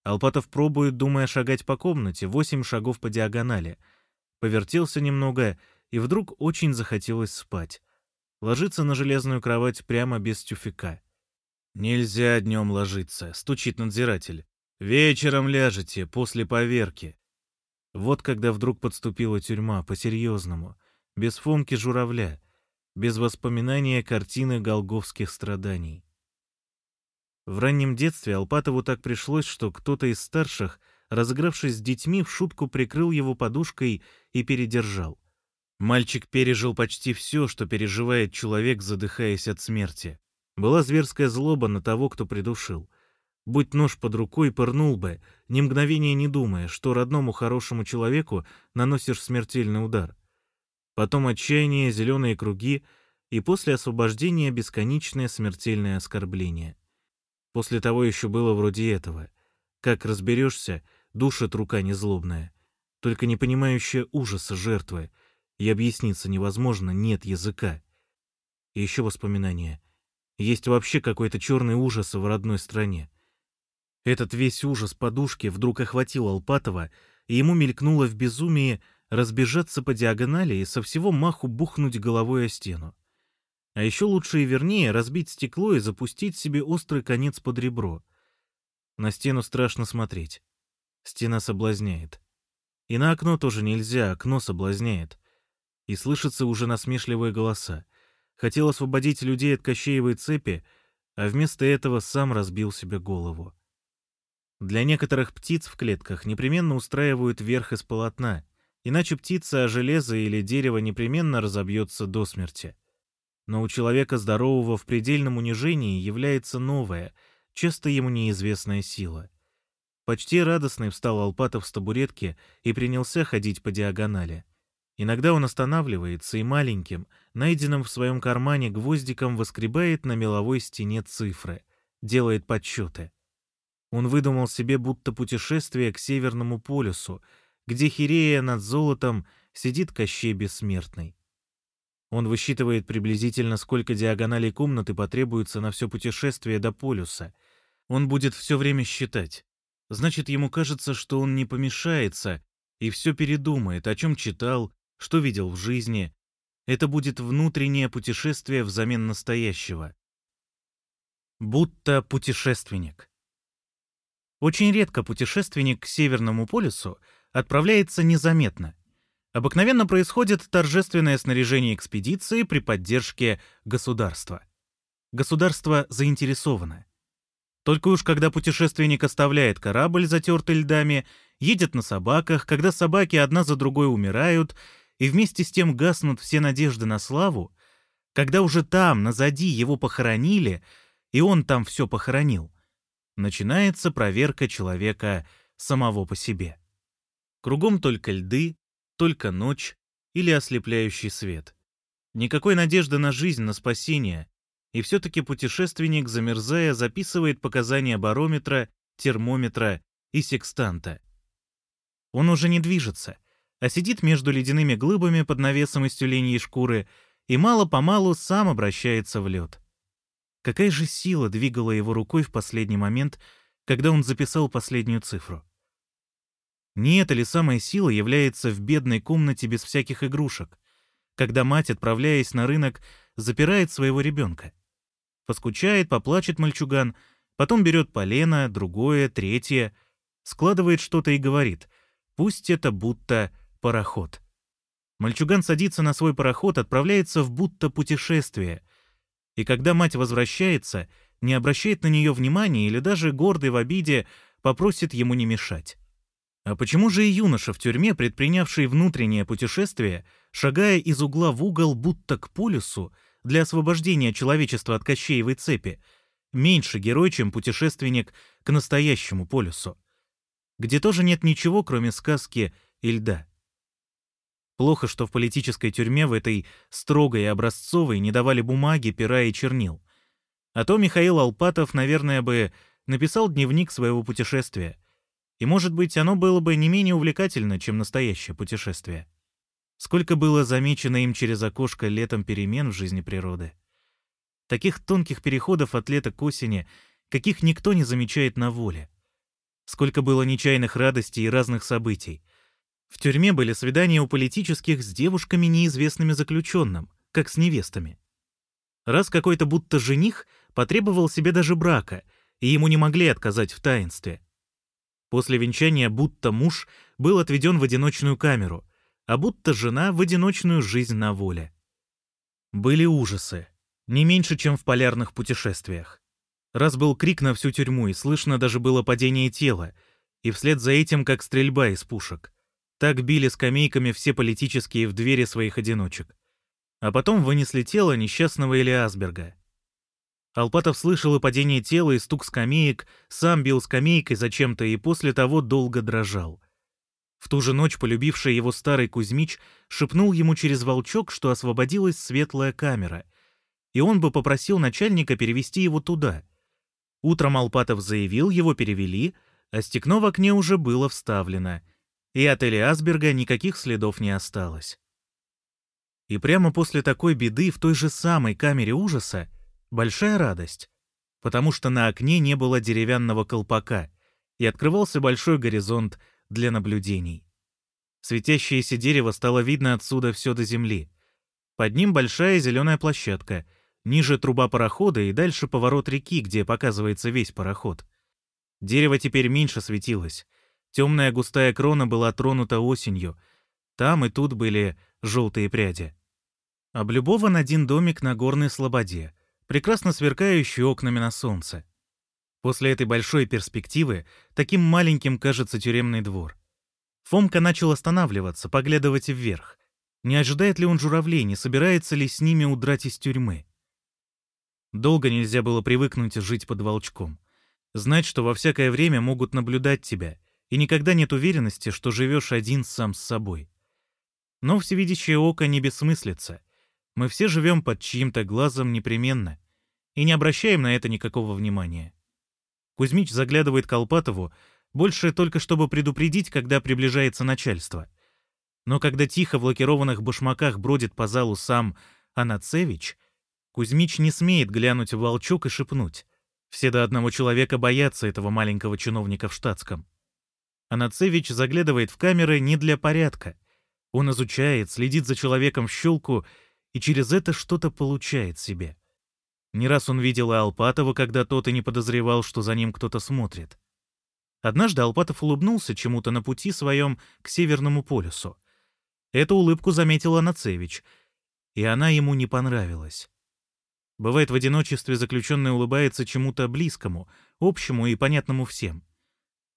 S1: Алпатов пробует, думая шагать по комнате, восемь шагов по диагонали. Повертелся немного, и вдруг очень захотелось спать ложится на железную кровать прямо без тюфяка. «Нельзя днем ложиться», — стучит надзиратель. «Вечером ляжете, после поверки». Вот когда вдруг подступила тюрьма, по-серьезному, без Фомки Журавля, без воспоминания картины голговских страданий. В раннем детстве Алпатову так пришлось, что кто-то из старших, разыгравшись с детьми, в шутку прикрыл его подушкой и передержал. Мальчик пережил почти все, что переживает человек, задыхаясь от смерти. Была зверская злоба на того, кто придушил. Будь нож под рукой, пырнул бы, ни мгновения не думая, что родному хорошему человеку наносишь смертельный удар. Потом отчаяние, зеленые круги, и после освобождения бесконечное смертельное оскорбление. После того еще было вроде этого. Как разберешься, душит рука незлобная, только не понимающая ужаса жертвы — и объясниться невозможно, нет языка. И еще воспоминания. Есть вообще какой-то черный ужас в родной стране. Этот весь ужас подушки вдруг охватил Алпатова, и ему мелькнуло в безумии разбежаться по диагонали и со всего маху бухнуть головой о стену. А еще лучше и вернее разбить стекло и запустить себе острый конец под ребро. На стену страшно смотреть. Стена соблазняет. И на окно тоже нельзя, окно соблазняет и слышатся уже насмешливые голоса. Хотел освободить людей от Кощеевой цепи, а вместо этого сам разбил себе голову. Для некоторых птиц в клетках непременно устраивают верх из полотна, иначе птица о железо или дерево непременно разобьется до смерти. Но у человека здорового в предельном унижении является новая, часто ему неизвестная сила. Почти радостный встал Алпатов с табуретки и принялся ходить по диагонали. Иногда он останавливается и маленьким, найденным в своем кармане гвоздиком воскребает на меловой стене цифры, делает подсчеты. Он выдумал себе будто путешествие к Северному полюсу, где хирея над золотом сидит Кощей Бессмертный. Он высчитывает приблизительно, сколько диагоналей комнаты потребуется на все путешествие до полюса. Он будет все время считать. Значит, ему кажется, что он не помешается и все передумает, о чем читал, что видел в жизни. Это будет внутреннее путешествие взамен настоящего. Будто путешественник. Очень редко путешественник к Северному полюсу отправляется незаметно. Обыкновенно происходит торжественное снаряжение экспедиции при поддержке государства. Государство заинтересовано. Только уж когда путешественник оставляет корабль, затертый льдами, едет на собаках, когда собаки одна за другой умирают, и вместе с тем гаснут все надежды на славу, когда уже там, назади, его похоронили, и он там все похоронил, начинается проверка человека самого по себе. Кругом только льды, только ночь или ослепляющий свет. Никакой надежды на жизнь, на спасение, и все-таки путешественник, замерзая, записывает показания барометра, термометра и секстанта. Он уже не движется, а сидит между ледяными глыбами под навесом из тюленьей шкуры и мало-помалу сам обращается в лед. Какая же сила двигала его рукой в последний момент, когда он записал последнюю цифру? Не эта ли самая сила является в бедной комнате без всяких игрушек, когда мать, отправляясь на рынок, запирает своего ребенка? Поскучает, поплачет мальчуган, потом берет полено, другое, третье, складывает что-то и говорит, пусть это будто пароход. Мальчуган садится на свой пароход, отправляется в будто путешествие — и когда мать возвращается, не обращает на нее внимания или даже гордый в обиде попросит ему не мешать. А почему же и юноша в тюрьме, предпринявший внутреннее путешествие, шагая из угла в угол будто к полюсу для освобождения человечества от Кощеевой цепи, меньше герой, чем путешественник к настоящему полюсу, где тоже нет ничего, кроме сказки и льда? Плохо, что в политической тюрьме в этой строгой и образцовой не давали бумаги, пера и чернил. А то Михаил Алпатов, наверное, бы написал дневник своего путешествия. И, может быть, оно было бы не менее увлекательно, чем настоящее путешествие. Сколько было замечено им через окошко летом перемен в жизни природы. Таких тонких переходов от лета к осени, каких никто не замечает на воле. Сколько было нечаянных радостей и разных событий — в тюрьме были свидания у политических с девушками, неизвестными заключенным, как с невестами. Раз какой-то будто жених потребовал себе даже брака, и ему не могли отказать в таинстве. После венчания будто муж был отведен в одиночную камеру, а будто жена в одиночную жизнь на воле. Были ужасы, не меньше, чем в полярных путешествиях. Раз был крик на всю тюрьму, и слышно даже было падение тела, и вслед за этим как стрельба из пушек. Так били скамейками все политические в двери своих одиночек. А потом вынесли тело несчастного Элиасберга. Алпатов слышал и падение тела, и стук скамеек, сам бил скамейкой зачем-то и после того долго дрожал. В ту же ночь полюбивший его старый Кузьмич шепнул ему через волчок, что освободилась светлая камера, и он бы попросил начальника перевести его туда. Утром Алпатов заявил, его перевели, а стекно в окне уже было вставлено — и от Элиасберга никаких следов не осталось. И прямо после такой беды в той же самой камере ужаса большая радость, потому что на окне не было деревянного колпака, и открывался большой горизонт для наблюдений. Светящееся дерево стало видно отсюда все до земли. Под ним большая зеленая площадка, ниже труба парохода и дальше поворот реки, где показывается весь пароход. Дерево теперь меньше светилось, Темная густая крона была тронута осенью. Там и тут были желтые пряди. Облюбован один домик на горной слободе, прекрасно сверкающий окнами на солнце. После этой большой перспективы таким маленьким кажется тюремный двор. Фомка начал останавливаться, поглядывать вверх. Не ожидает ли он журавлей, не собирается ли с ними удрать из тюрьмы? Долго нельзя было привыкнуть жить под волчком. Знать, что во всякое время могут наблюдать тебя, и никогда нет уверенности, что живешь один сам с собой. Но всевидящее око не бессмыслица. Мы все живем под чьим-то глазом непременно и не обращаем на это никакого внимания. Кузьмич заглядывает к Алпатову, больше только чтобы предупредить, когда приближается начальство. Но когда тихо в лакированных башмаках бродит по залу сам Анацевич, Кузьмич не смеет глянуть в волчок и шепнуть. Все до одного человека боятся этого маленького чиновника в штатском. Анацевич заглядывает в камеры не для порядка. Он изучает, следит за человеком в щелку и через это что-то получает себе. Не раз он видел Алпатова, когда тот и не подозревал, что за ним кто-то смотрит. Однажды Алпатов улыбнулся чему-то на пути своем к Северному полюсу. Эту улыбку заметила Нацевич, и она ему не понравилась. Бывает, в одиночестве заключенный улыбается чему-то близкому, общему и понятному всем.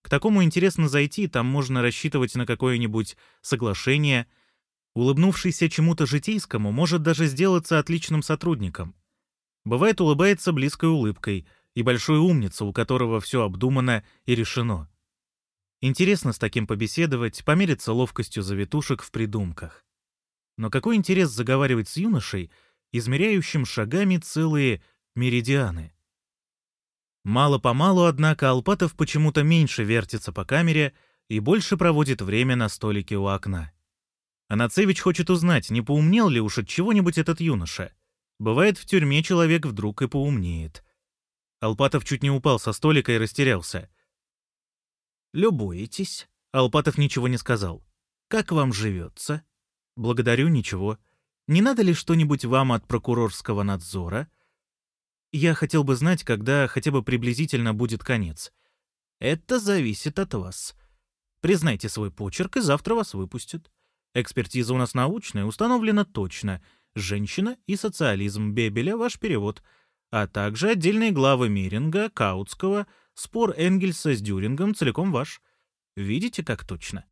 S1: К такому интересно зайти, там можно рассчитывать на какое-нибудь соглашение. Улыбнувшийся чему-то житейскому может даже сделаться отличным сотрудником. Бывает, улыбается близкой улыбкой и большой умница, у которого все обдумано и решено. Интересно с таким побеседовать, помериться ловкостью завитушек в придумках. Но какой интерес заговаривать с юношей, измеряющим шагами целые меридианы? Мало-помалу, однако, Алпатов почему-то меньше вертится по камере и больше проводит время на столике у окна. Анацевич хочет узнать, не поумнел ли уж от чего-нибудь этот юноша. Бывает, в тюрьме человек вдруг и поумнеет. Алпатов чуть не упал со столика и растерялся. «Любуетесь?» Алпатов ничего не сказал. «Как вам живется?» «Благодарю, ничего. Не надо ли что-нибудь вам от прокурорского надзора?» «Я хотел бы знать, когда хотя бы приблизительно будет конец». «Это зависит от вас. Признайте свой почерк, и завтра вас выпустят. Экспертиза у нас научная, установлена точно. Женщина и социализм Бебеля — ваш перевод, а также отдельные главы Миринга, Каутского, спор Энгельса с Дюрингом целиком ваш. Видите, как точно?»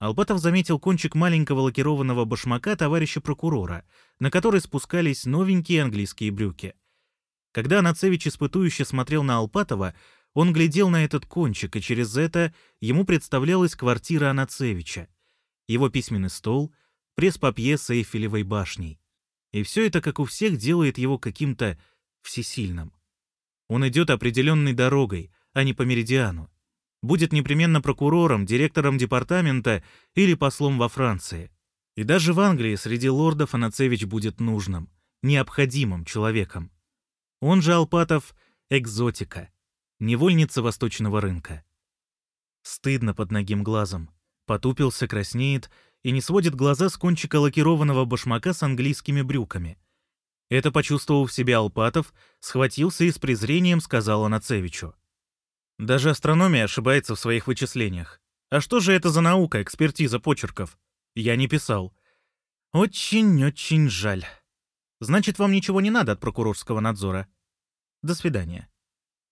S1: Алпатов заметил кончик маленького лакированного башмака товарища прокурора, на который спускались новенькие английские брюки. Когда Анацевич испытующе смотрел на Алпатова, он глядел на этот кончик, и через это ему представлялась квартира Анацевича, его письменный стол, пресс-папье с Эйфелевой башней. И все это, как у всех, делает его каким-то всесильным. Он идет определенной дорогой, а не по меридиану будет непременно прокурором, директором департамента или послом во Франции. И даже в Англии среди лордов Анацевич будет нужным, необходимым человеком. Он же Алпатов — экзотика, невольница восточного рынка. Стыдно под ногим глазом. Потупился, краснеет и не сводит глаза с кончика лакированного башмака с английскими брюками. Это почувствовав в себе Алпатов, схватился и с презрением сказал Анацевичу. Даже астрономия ошибается в своих вычислениях. А что же это за наука, экспертиза почерков? Я не писал. Очень-очень жаль. Значит, вам ничего не надо от прокурорского надзора. До свидания.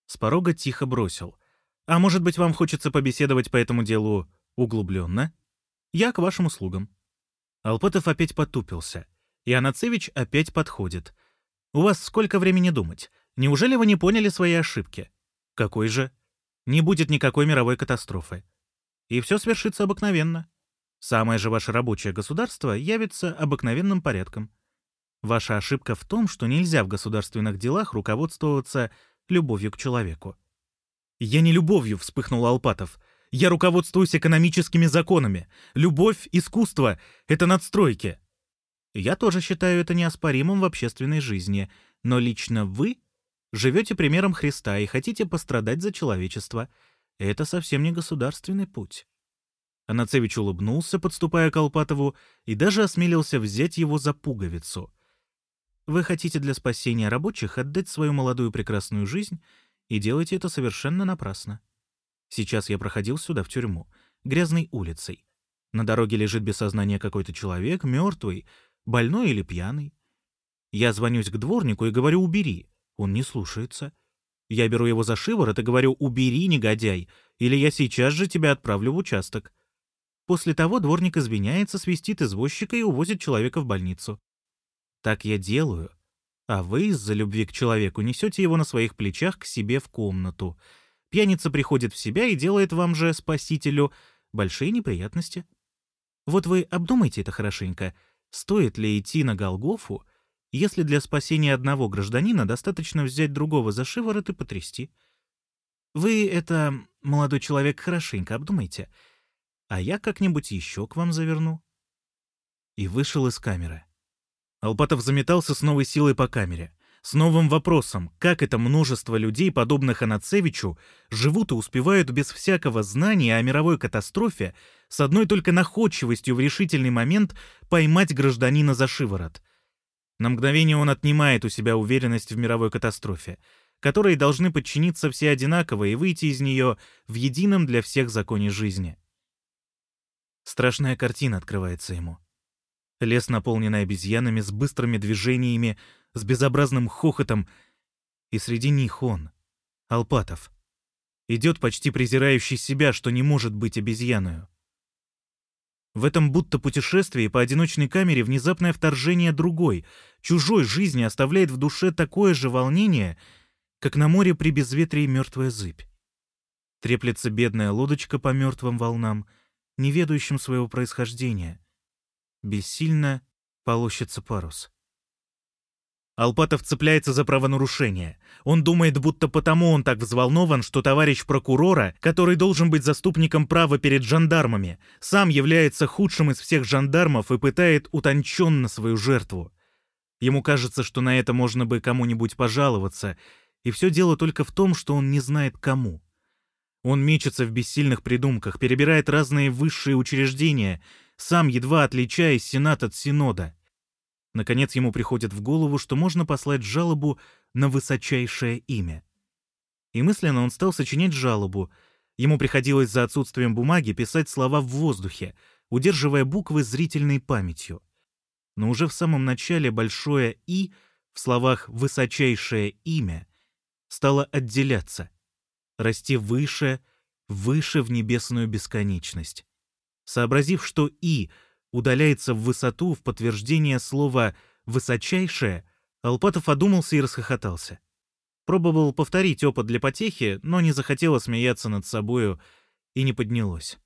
S1: С порога тихо бросил. А может быть, вам хочется побеседовать по этому делу углубленно? Я к вашим услугам. Алпатов опять потупился. И Анацевич опять подходит. У вас сколько времени думать? Неужели вы не поняли свои ошибки? Какой же? не будет никакой мировой катастрофы. И все свершится обыкновенно. Самое же ваше рабочее государство явится обыкновенным порядком. Ваша ошибка в том, что нельзя в государственных делах руководствоваться любовью к человеку. «Я не любовью», — вспыхнул Алпатов. «Я руководствуюсь экономическими законами. Любовь, искусство — это надстройки». Я тоже считаю это неоспоримым в общественной жизни, но лично вы Живете примером Христа и хотите пострадать за человечество. Это совсем не государственный путь». Анацевич улыбнулся, подступая к Алпатову, и даже осмелился взять его за пуговицу. «Вы хотите для спасения рабочих отдать свою молодую прекрасную жизнь и делаете это совершенно напрасно. Сейчас я проходил сюда, в тюрьму, грязной улицей. На дороге лежит без сознания какой-то человек, мертвый, больной или пьяный. Я звонюсь к дворнику и говорю «убери», он не слушается. Я беру его за шиворот и говорю «убери, негодяй, или я сейчас же тебя отправлю в участок». После того дворник извиняется, свистит извозчика и увозит человека в больницу. Так я делаю. А вы из-за любви к человеку несете его на своих плечах к себе в комнату. Пьяница приходит в себя и делает вам же, спасителю, большие неприятности. Вот вы обдумайте это хорошенько. Стоит ли идти на Голгофу, если для спасения одного гражданина достаточно взять другого за шиворот и потрясти. Вы это, молодой человек, хорошенько обдумайте, а я как-нибудь еще к вам заверну. И вышел из камеры. Алпатов заметался с новой силой по камере, с новым вопросом, как это множество людей, подобных Анацевичу, живут и успевают без всякого знания о мировой катастрофе с одной только находчивостью в решительный момент поймать гражданина за шиворот — на мгновение он отнимает у себя уверенность в мировой катастрофе, которой должны подчиниться все одинаково и выйти из нее в едином для всех законе жизни. Страшная картина открывается ему. Лес, наполненный обезьянами с быстрыми движениями, с безобразным хохотом, и среди них он, Алпатов. Идет почти презирающий себя, что не может быть обезьяною. В этом будто путешествии по одиночной камере внезапное вторжение другой, чужой жизни оставляет в душе такое же волнение, как на море при безветрии мертвая зыбь. Треплется бедная лодочка по мертвым волнам, не ведающим своего происхождения. Бессильно полощется парус. Алпатов цепляется за правонарушение. Он думает, будто потому он так взволнован, что товарищ прокурора, который должен быть заступником права перед жандармами, сам является худшим из всех жандармов и пытает утонченно свою жертву. Ему кажется, что на это можно бы кому-нибудь пожаловаться, и все дело только в том, что он не знает кому. Он мечется в бессильных придумках, перебирает разные высшие учреждения, сам едва отличаясь Сенат от Синода. Наконец ему приходит в голову, что можно послать жалобу на высочайшее имя. И мысленно он стал сочинять жалобу. Ему приходилось за отсутствием бумаги писать слова в воздухе, удерживая буквы зрительной памятью. Но уже в самом начале большое «и» в словах «высочайшее имя» стало отделяться, расти выше, выше в небесную бесконечность. Сообразив, что «и» удаляется в высоту в подтверждение слова «высочайшее», Алпатов одумался и расхохотался. Пробовал повторить опыт для потехи, но не захотело смеяться над собою и не поднялось.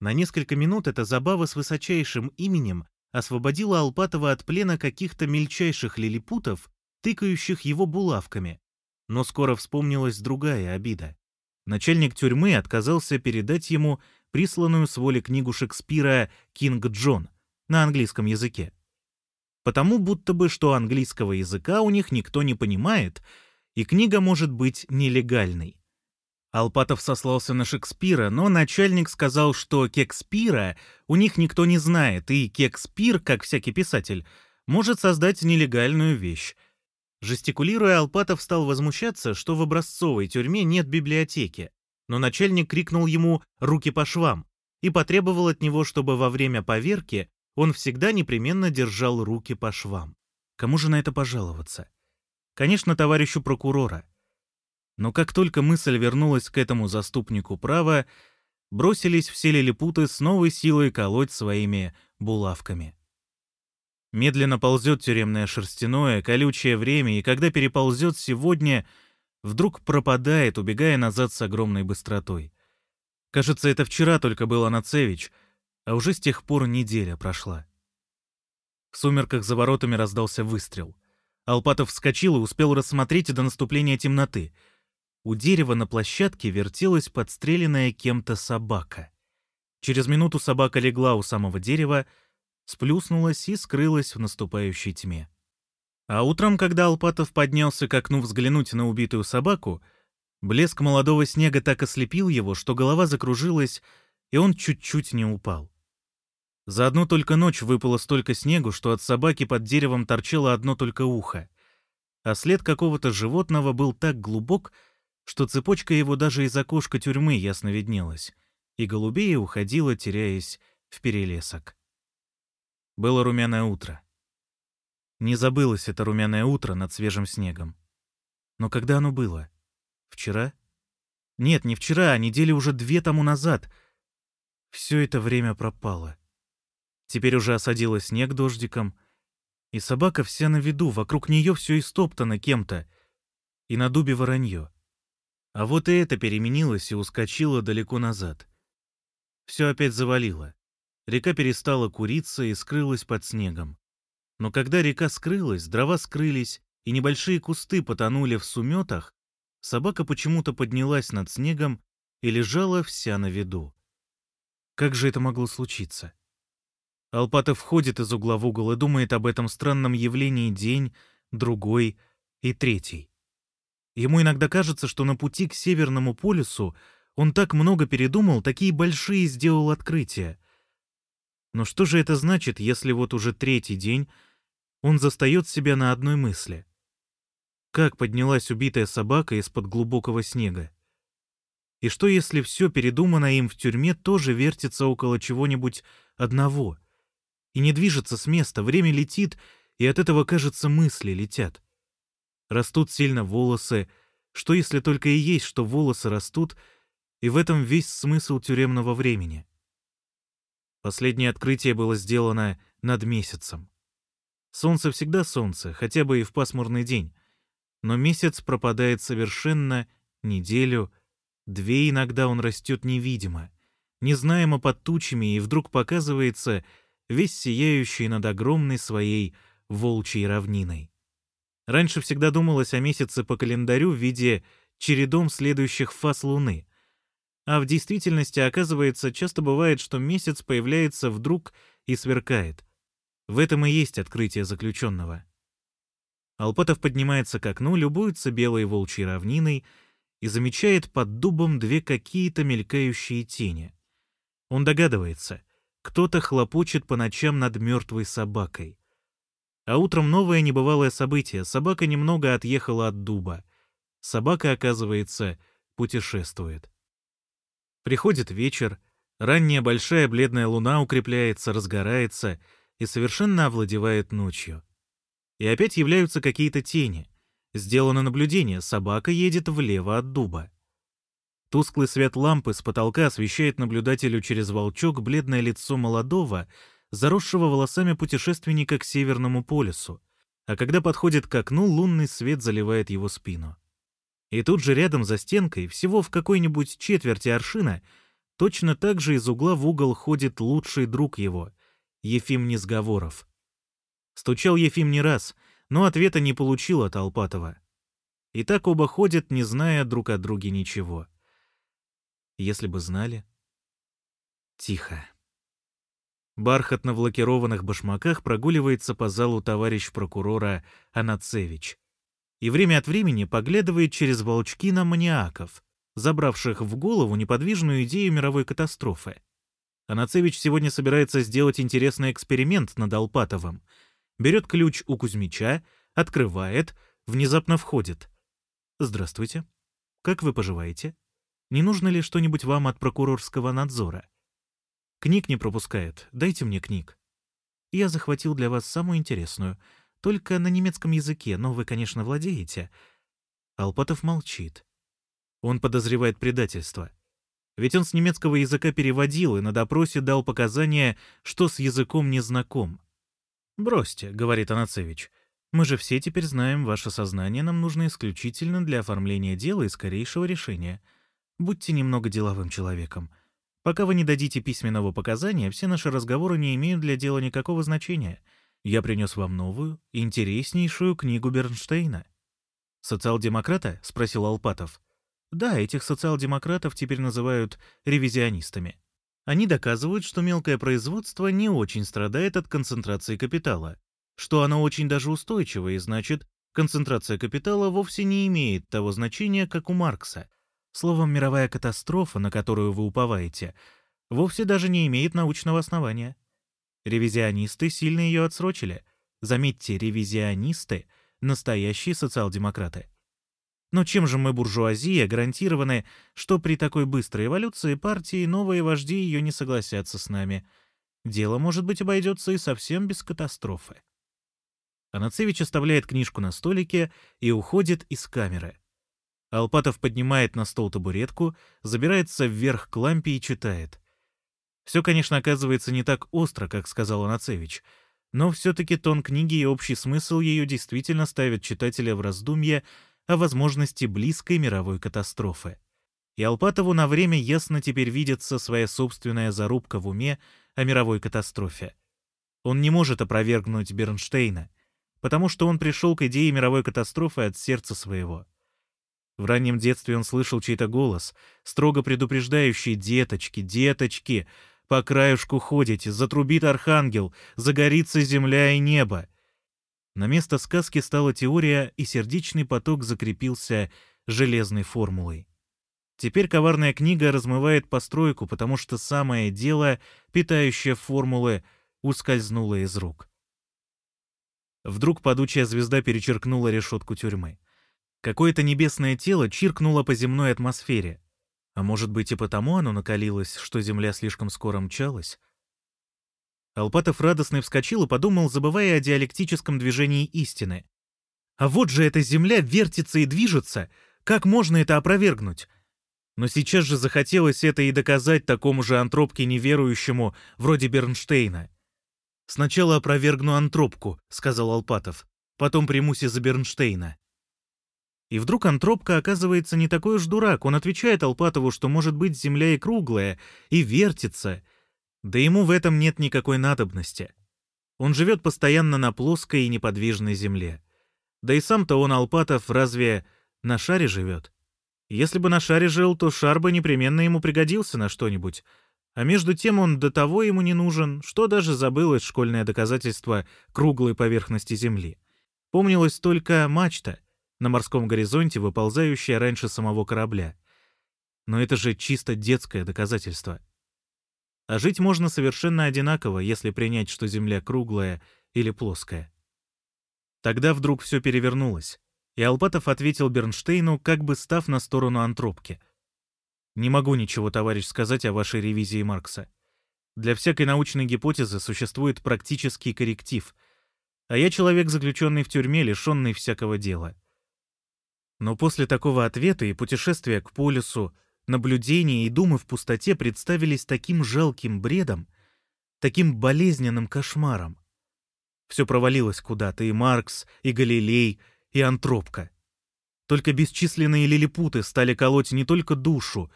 S1: На несколько минут эта забава с высочайшим именем освободила Алпатова от плена каких-то мельчайших лилипутов, тыкающих его булавками. Но скоро вспомнилась другая обида. Начальник тюрьмы отказался передать ему присланную с воли книгу Шекспира «Кинг Джон» на английском языке. Потому будто бы, что английского языка у них никто не понимает, и книга может быть нелегальной. Алпатов сослался на Шекспира, но начальник сказал, что Кекспира у них никто не знает, и Кекспир, как всякий писатель, может создать нелегальную вещь. Жестикулируя, Алпатов стал возмущаться, что в образцовой тюрьме нет библиотеки, но начальник крикнул ему «руки по швам» и потребовал от него, чтобы во время поверки он всегда непременно держал руки по швам. Кому же на это пожаловаться? Конечно, товарищу прокурора. Но как только мысль вернулась к этому заступнику права, бросились все лилипуты с новой силой колоть своими булавками. Медленно ползет тюремное шерстяное, колючее время, и когда переползет сегодня — вдруг пропадает, убегая назад с огромной быстротой. Кажется, это вчера только был Анацевич, а уже с тех пор неделя прошла. В сумерках за воротами раздался выстрел. Алпатов вскочил и успел рассмотреть до наступления темноты. У дерева на площадке вертелась подстреленная кем-то собака. Через минуту собака легла у самого дерева, сплюснулась и скрылась в наступающей тьме. А утром, когда Алпатов поднялся к окну взглянуть на убитую собаку, блеск молодого снега так ослепил его, что голова закружилась, и он чуть-чуть не упал. За одну только ночь выпало столько снегу, что от собаки под деревом торчало одно только ухо, а след какого-то животного был так глубок, что цепочка его даже из окошка тюрьмы ясно виднелась, и голубея уходила, теряясь в перелесок. Было румяное утро. Не забылось это румяное утро над свежим снегом. Но когда оно было? Вчера? Нет, не вчера, а недели уже две тому назад. Все это время пропало. Теперь уже осадило снег дождиком, и собака вся на виду, вокруг нее все истоптано кем-то, и на дубе воронье. А вот и это переменилось и ускочило далеко назад. Все опять завалило. Река перестала куриться и скрылась под снегом. Но когда река скрылась, дрова скрылись, и небольшие кусты потонули в суметах, собака почему-то поднялась над снегом и лежала вся на виду. Как же это могло случиться? Алпатов ходит из угла в угол и думает об этом странном явлении день, другой и третий. Ему иногда кажется, что на пути к Северному полюсу он так много передумал, такие большие сделал открытия. Но что же это значит, если вот уже третий день он застает себя на одной мысли? Как поднялась убитая собака из-под глубокого снега? И что если все передуманное им в тюрьме тоже вертится около чего-нибудь одного и не движется с места, время летит, и от этого, кажется, мысли летят. Растут сильно волосы, что если только и есть, что волосы растут, и в этом весь смысл тюремного времени. Последнее открытие было сделано над месяцем. Солнце всегда солнце, хотя бы и в пасмурный день, но месяц пропадает совершенно неделю, две иногда он растет невидимо, незнаемо под тучами и вдруг показывается весь сияющий над огромной своей волчьей равниной. Раньше всегда думалось о месяце по календарю в виде чередом следующих фаз Луны. А в действительности, оказывается, часто бывает, что месяц появляется вдруг и сверкает. В этом и есть открытие заключенного. Алпатов поднимается к окну, любуется белой волчьей равниной и замечает под дубом две какие-то мелькающие тени. Он догадывается, кто-то хлопочет по ночам над мертвой собакой. А утром новое небывалое событие. Собака немного отъехала от дуба. Собака, оказывается, путешествует. Приходит вечер, ранняя большая бледная луна укрепляется, разгорается и совершенно овладевает ночью. И опять являются какие-то тени. Сделано наблюдение, собака едет влево от дуба. Тусклый свет лампы с потолка освещает наблюдателю через волчок бледное лицо молодого, заросшего волосами путешественника к Северному полюсу, а когда подходит к окну, лунный свет заливает его спину. И тут же рядом за стенкой, всего в какой-нибудь четверти аршина, точно так же из угла в угол ходит лучший друг его, Ефим Несговоров. Стучал Ефим не раз, но ответа не получил от Алпатова. И так оба ходят, не зная друг о друге ничего. Если бы знали. Тихо. Бархатно в лакированных башмаках прогуливается по залу товарищ прокурора Анацевич. И время от времени поглядывает через волчки на маниаков, забравших в голову неподвижную идею мировой катастрофы. Анацевич сегодня собирается сделать интересный эксперимент над Алпатовым. Берет ключ у Кузьмича, открывает, внезапно входит. «Здравствуйте. Как вы поживаете? Не нужно ли что-нибудь вам от прокурорского надзора?» Книг не пропускает. Дайте мне книг. Я захватил для вас самую интересную. Только на немецком языке, но вы, конечно, владеете. Алпатов молчит. Он подозревает предательство. Ведь он с немецкого языка переводил и на допросе дал показания, что с языком не знаком. «Бросьте», — говорит Анацевич. «Мы же все теперь знаем, ваше сознание нам нужно исключительно для оформления дела и скорейшего решения. Будьте немного деловым человеком. Пока вы не дадите письменного показания, все наши разговоры не имеют для дела никакого значения. Я принес вам новую, интереснейшую книгу Бернштейна». «Социал-демократа?» — спросил Алпатов. «Да, этих социал-демократов теперь называют ревизионистами. Они доказывают, что мелкое производство не очень страдает от концентрации капитала, что оно очень даже устойчиво, и значит, концентрация капитала вовсе не имеет того значения, как у Маркса, Словом, мировая катастрофа, на которую вы уповаете, вовсе даже не имеет научного основания. Ревизионисты сильно ее отсрочили. Заметьте, ревизионисты — настоящие социал-демократы. Но чем же мы, буржуазия, гарантированы, что при такой быстрой эволюции партии новые вожди ее не согласятся с нами? Дело, может быть, обойдется и совсем без катастрофы. Анацевич оставляет книжку на столике и уходит из камеры. Алпатов поднимает на стол табуретку, забирается вверх к лампе и читает. Все, конечно, оказывается не так остро, как сказал Анацевич, но все-таки тон книги и общий смысл ее действительно ставят читателя в раздумье о возможности близкой мировой катастрофы. И Алпатову на время ясно теперь видится своя собственная зарубка в уме о мировой катастрофе. Он не может опровергнуть Бернштейна, потому что он пришел к идее мировой катастрофы от сердца своего. В раннем детстве он слышал чей-то голос, строго предупреждающий «Деточки, деточки, по краюшку ходите, затрубит архангел, загорится земля и небо». На место сказки стала теория, и сердечный поток закрепился железной формулой. Теперь коварная книга размывает постройку, потому что самое дело, питающее формулы, ускользнуло из рук. Вдруг падучая звезда перечеркнула решетку тюрьмы. Какое-то небесное тело чиркнуло по земной атмосфере. А может быть и потому оно накалилось, что Земля слишком скоро мчалась? Алпатов радостно вскочил и подумал, забывая о диалектическом движении истины. «А вот же эта земля вертится и движется! Как можно это опровергнуть?» Но сейчас же захотелось это и доказать такому же антропке неверующему, вроде Бернштейна. «Сначала опровергну антропку», — сказал Алпатов. «Потом примусь из-за Бернштейна». И вдруг антропка оказывается не такой уж дурак. Он отвечает Алпатову, что, может быть, земля и круглая, и вертится. Да ему в этом нет никакой надобности. Он живет постоянно на плоской и неподвижной земле. Да и сам-то он, Алпатов, разве на шаре живет? Если бы на шаре жил, то шар бы непременно ему пригодился на что-нибудь. А между тем он до того ему не нужен, что даже забылось школьное доказательство круглой поверхности Земли. Помнилась только мачта, на морском горизонте выползающая раньше самого корабля. Но это же чисто детское доказательство. А жить можно совершенно одинаково, если принять, что Земля круглая или плоская. Тогда вдруг все перевернулось, и Алпатов ответил Бернштейну, как бы став на сторону антропки — не могу ничего, товарищ, сказать о вашей ревизии Маркса. Для всякой научной гипотезы существует практический корректив, а я человек, заключенный в тюрьме, лишенный всякого дела. Но после такого ответа и путешествия к полюсу, наблюдения и думы в пустоте представились таким жалким бредом, таким болезненным кошмаром. Все провалилось куда-то, и Маркс, и Галилей, и Антропка. Только бесчисленные лилипуты стали колоть не только душу,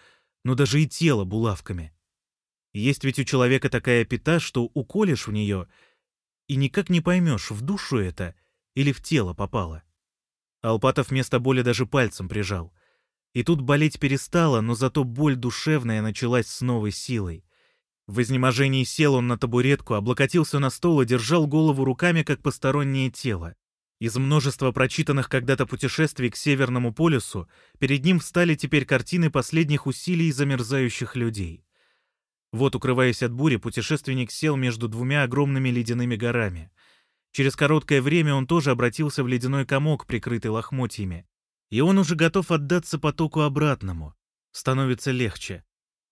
S1: но даже и тело булавками. Есть ведь у человека такая пята, что уколешь в нее, и никак не поймешь, в душу это или в тело попало. Алпатов вместо боли даже пальцем прижал. И тут болеть перестало, но зато боль душевная началась с новой силой. В изнеможении сел он на табуретку, облокотился на стол и держал голову руками, как постороннее тело. Из множества прочитанных когда-то путешествий к Северному полюсу перед ним встали теперь картины последних усилий замерзающих людей. Вот, укрываясь от бури, путешественник сел между двумя огромными ледяными горами. Через короткое время он тоже обратился в ледяной комок, прикрытый лохмотьями. И он уже готов отдаться потоку обратному. Становится легче.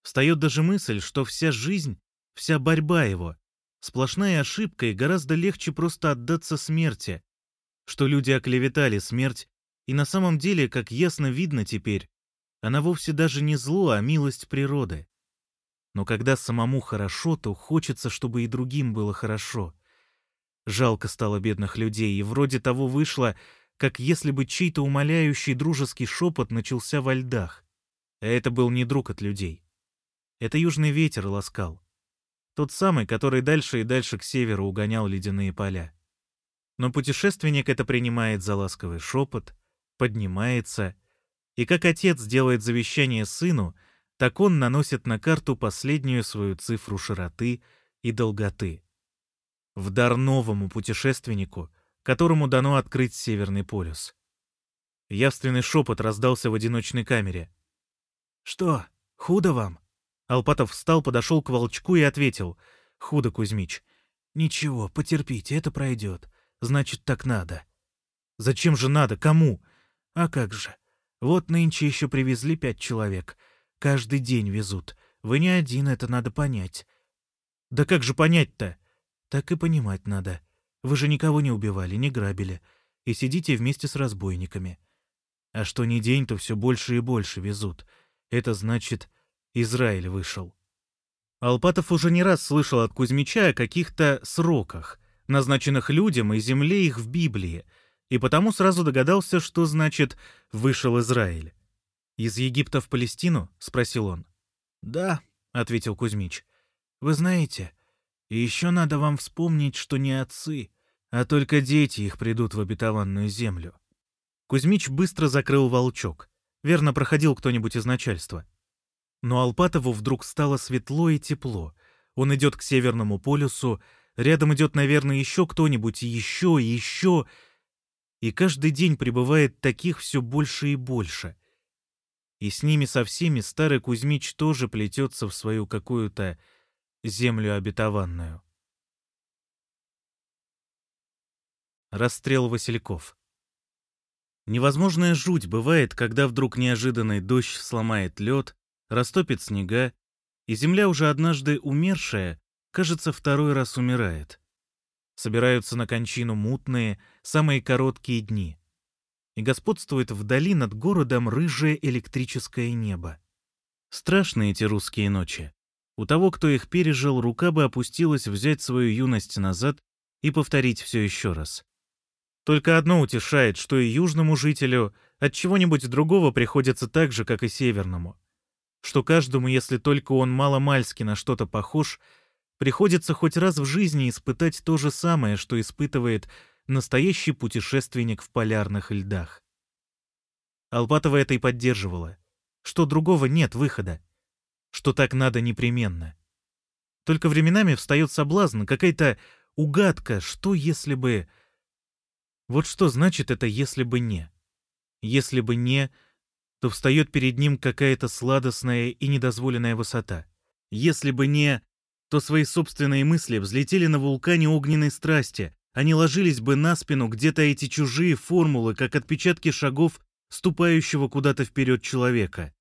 S1: Встает даже мысль, что вся жизнь, вся борьба его — сплошная ошибка, и гораздо легче просто отдаться смерти, что люди оклеветали смерть, и на самом деле, как ясно видно теперь, она вовсе даже не зло, а милость природы. Но когда самому хорошо, то хочется, чтобы и другим было хорошо. Жалко стало бедных людей, и вроде того вышло, как если бы чей-то умоляющий дружеский шепот начался во льдах. А это был не друг от людей. Это южный ветер ласкал. Тот самый, который дальше и дальше к северу угонял ледяные поля. Но путешественник это принимает за ласковый шепот, поднимается, и как отец делает завещание сыну, так он наносит на карту последнюю свою цифру широты и долготы. В дар новому путешественнику, которому дано открыть Северный полюс. Явственный шепот раздался в одиночной камере. «Что, худо вам?» Алпатов встал, подошел к волчку и ответил. «Худо, Кузьмич. Ничего, потерпите, это пройдет. Значит, так надо. Зачем же надо? Кому? А как же? Вот нынче еще привезли пять человек. Каждый день везут. Вы не один, это надо понять. Да как же понять-то? Так и понимать надо. Вы же никого не убивали, не грабили. И сидите вместе с разбойниками. А что ни день, то все больше и больше везут. Это значит, Израиль вышел. Алпатов уже не раз слышал от Кузьмича о каких-то сроках — назначенных людям и земле их в Библии, и потому сразу догадался, что значит «вышел Израиль». «Из Египта в Палестину?» — спросил он. «Да», — ответил Кузьмич. «Вы знаете, еще надо вам вспомнить, что не отцы, а только дети их придут в обетованную землю». Кузьмич быстро закрыл волчок. Верно, проходил кто-нибудь из начальства. Но Алпатову вдруг стало светло и тепло. Он идет к Северному полюсу, Рядом идет, наверное, еще кто-нибудь, и еще, и еще. И каждый день прибывает таких все больше и больше. И с ними со всеми старый Кузьмич тоже плетется в свою какую-то землю обетованную. Расстрел Васильков. Невозможная жуть бывает, когда вдруг неожиданный дождь сломает лед, растопит снега, и земля, уже однажды умершая, кажется, второй раз умирает. Собираются на кончину мутные, самые короткие дни. И господствует вдали над городом рыжее электрическое небо. Страшные эти русские ночи. У того, кто их пережил, рука бы опустилась взять свою юность назад и повторить все еще раз. Только одно утешает, что и южному жителю от чего-нибудь другого приходится так же, как и северному. Что каждому, если только он мало-мальски на что-то похож, приходится хоть раз в жизни испытать то же самое, что испытывает настоящий путешественник в полярных льдах. Алпатова это и поддерживала, что другого нет выхода, что так надо непременно. Только временами встает соблазн, какая-то угадка, что если бы... Вот что значит это «если бы не»? Если бы не, то встает перед ним какая-то сладостная и недозволенная высота. Если бы не, то свои собственные мысли взлетели на вулкане огненной страсти, они ложились бы на спину где-то эти чужие формулы, как отпечатки шагов ступающего куда-то вперед человека.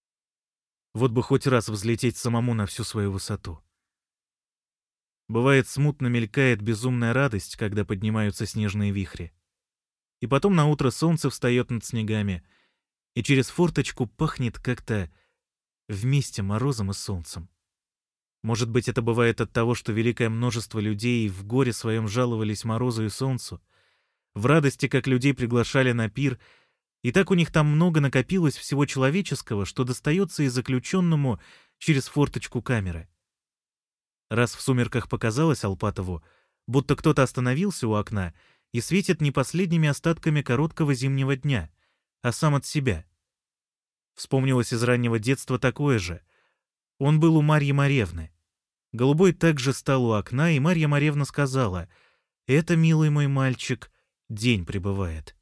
S1: Вот бы хоть раз взлететь самому на всю свою высоту. Бывает, смутно мелькает безумная радость, когда поднимаются снежные вихри. И потом на утро солнце встает над снегами, и через форточку пахнет как-то вместе морозом и солнцем. Может быть, это бывает от того, что великое множество людей в горе своем жаловались морозу и солнцу, в радости, как людей приглашали на пир, и так у них там много накопилось всего человеческого, что достается и заключенному через форточку камеры. Раз в сумерках показалось Алпатову, будто кто-то остановился у окна и светит не последними остатками короткого зимнего дня, а сам от себя. Вспомнилось из раннего детства такое же. Он был у Марьи Маревны. Голубой также стал у окна, и Марья Маревна сказала, «Это, милый мой мальчик, день прибывает».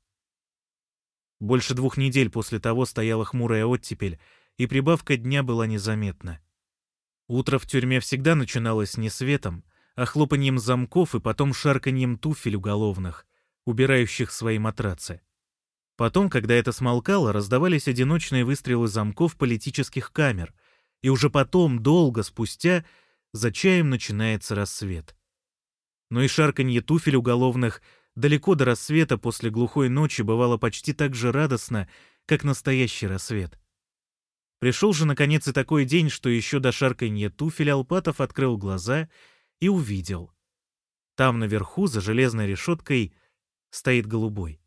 S1: Больше двух недель после того стояла хмурая оттепель, и прибавка дня была незаметна. Утро в тюрьме всегда начиналось не светом, а замков и потом шарканьем туфель уголовных, убирающих свои матрацы. Потом, когда это смолкало, раздавались одиночные выстрелы замков политических камер, и уже потом, долго спустя, за чаем начинается рассвет. Но и шарканье туфель уголовных далеко до рассвета после глухой ночи бывало почти так же радостно, как настоящий рассвет. Пришел же, наконец, и такой день, что еще до шарканья туфель Алпатов открыл глаза и увидел. Там наверху, за железной решеткой, стоит голубой.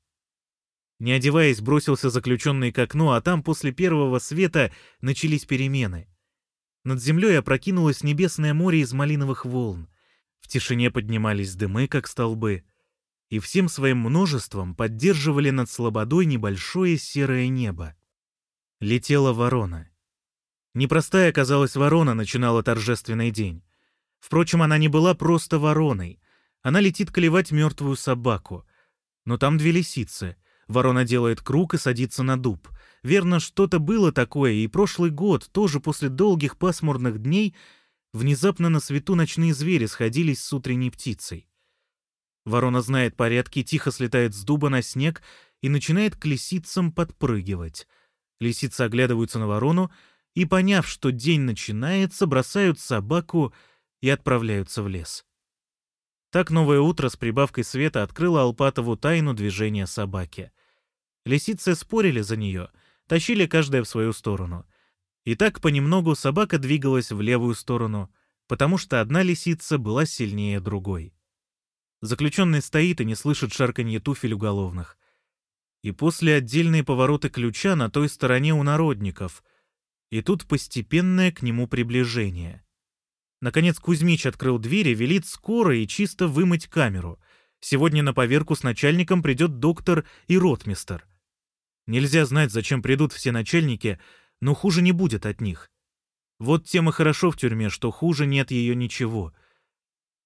S1: Не одеваясь, бросился заключенный к окну, а там после первого света начались перемены. Над землей опрокинулось небесное море из малиновых волн. В тишине поднимались дымы, как столбы, и всем своим множеством поддерживали над слободой небольшое серое небо. Летела ворона. Непростая оказалась ворона, начинала торжественный день. Впрочем, она не была просто вороной. Она летит клевать мертвую собаку. Но там две лисицы. Ворона делает круг и садится на дуб. Верно, что-то было такое, и прошлый год, тоже после долгих пасмурных дней, внезапно на свету ночные звери сходились с утренней птицей. Ворона знает порядки, тихо слетает с дуба на снег и начинает к лисицам подпрыгивать. Лисицы оглядываются на ворону и, поняв, что день начинается, бросают собаку и отправляются в лес. Так новое утро с прибавкой света открыло Алпатову тайну движения собаки. Лисицы спорили за нее — тащили каждая в свою сторону. И так понемногу собака двигалась в левую сторону, потому что одна лисица была сильнее другой. Заключенный стоит и не слышит шарканье туфель уголовных. И после отдельные повороты ключа на той стороне у народников. И тут постепенное к нему приближение. Наконец Кузьмич открыл дверь и велит скоро и чисто вымыть камеру. Сегодня на поверку с начальником придет доктор и ротмистер — Нельзя знать, зачем придут все начальники, но хуже не будет от них. Вот тем и хорошо в тюрьме, что хуже нет ее ничего.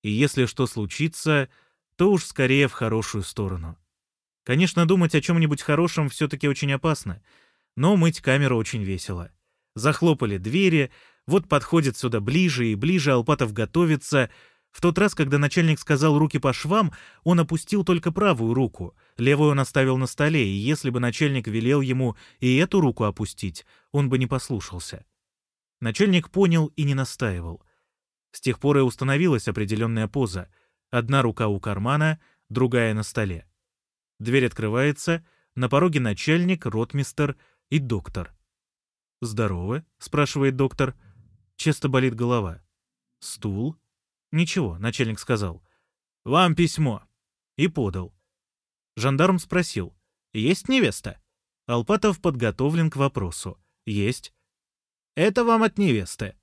S1: И если что случится, то уж скорее в хорошую сторону. Конечно, думать о чем-нибудь хорошем все-таки очень опасно, но мыть камеру очень весело. Захлопали двери, вот подходит сюда ближе и ближе, Алпатов готовится — в тот раз, когда начальник сказал руки по швам, он опустил только правую руку, левую он оставил на столе, и если бы начальник велел ему и эту руку опустить, он бы не послушался. Начальник понял и не настаивал. С тех пор и установилась определенная поза. Одна рука у кармана, другая на столе. Дверь открывается, на пороге начальник, ротмистер и доктор. «Здорово?» — спрашивает доктор. Часто болит голова. «Стул?» «Ничего», — начальник сказал. «Вам письмо». И подал. Жандарм спросил. «Есть невеста?» Алпатов подготовлен к вопросу. «Есть». «Это вам от невесты».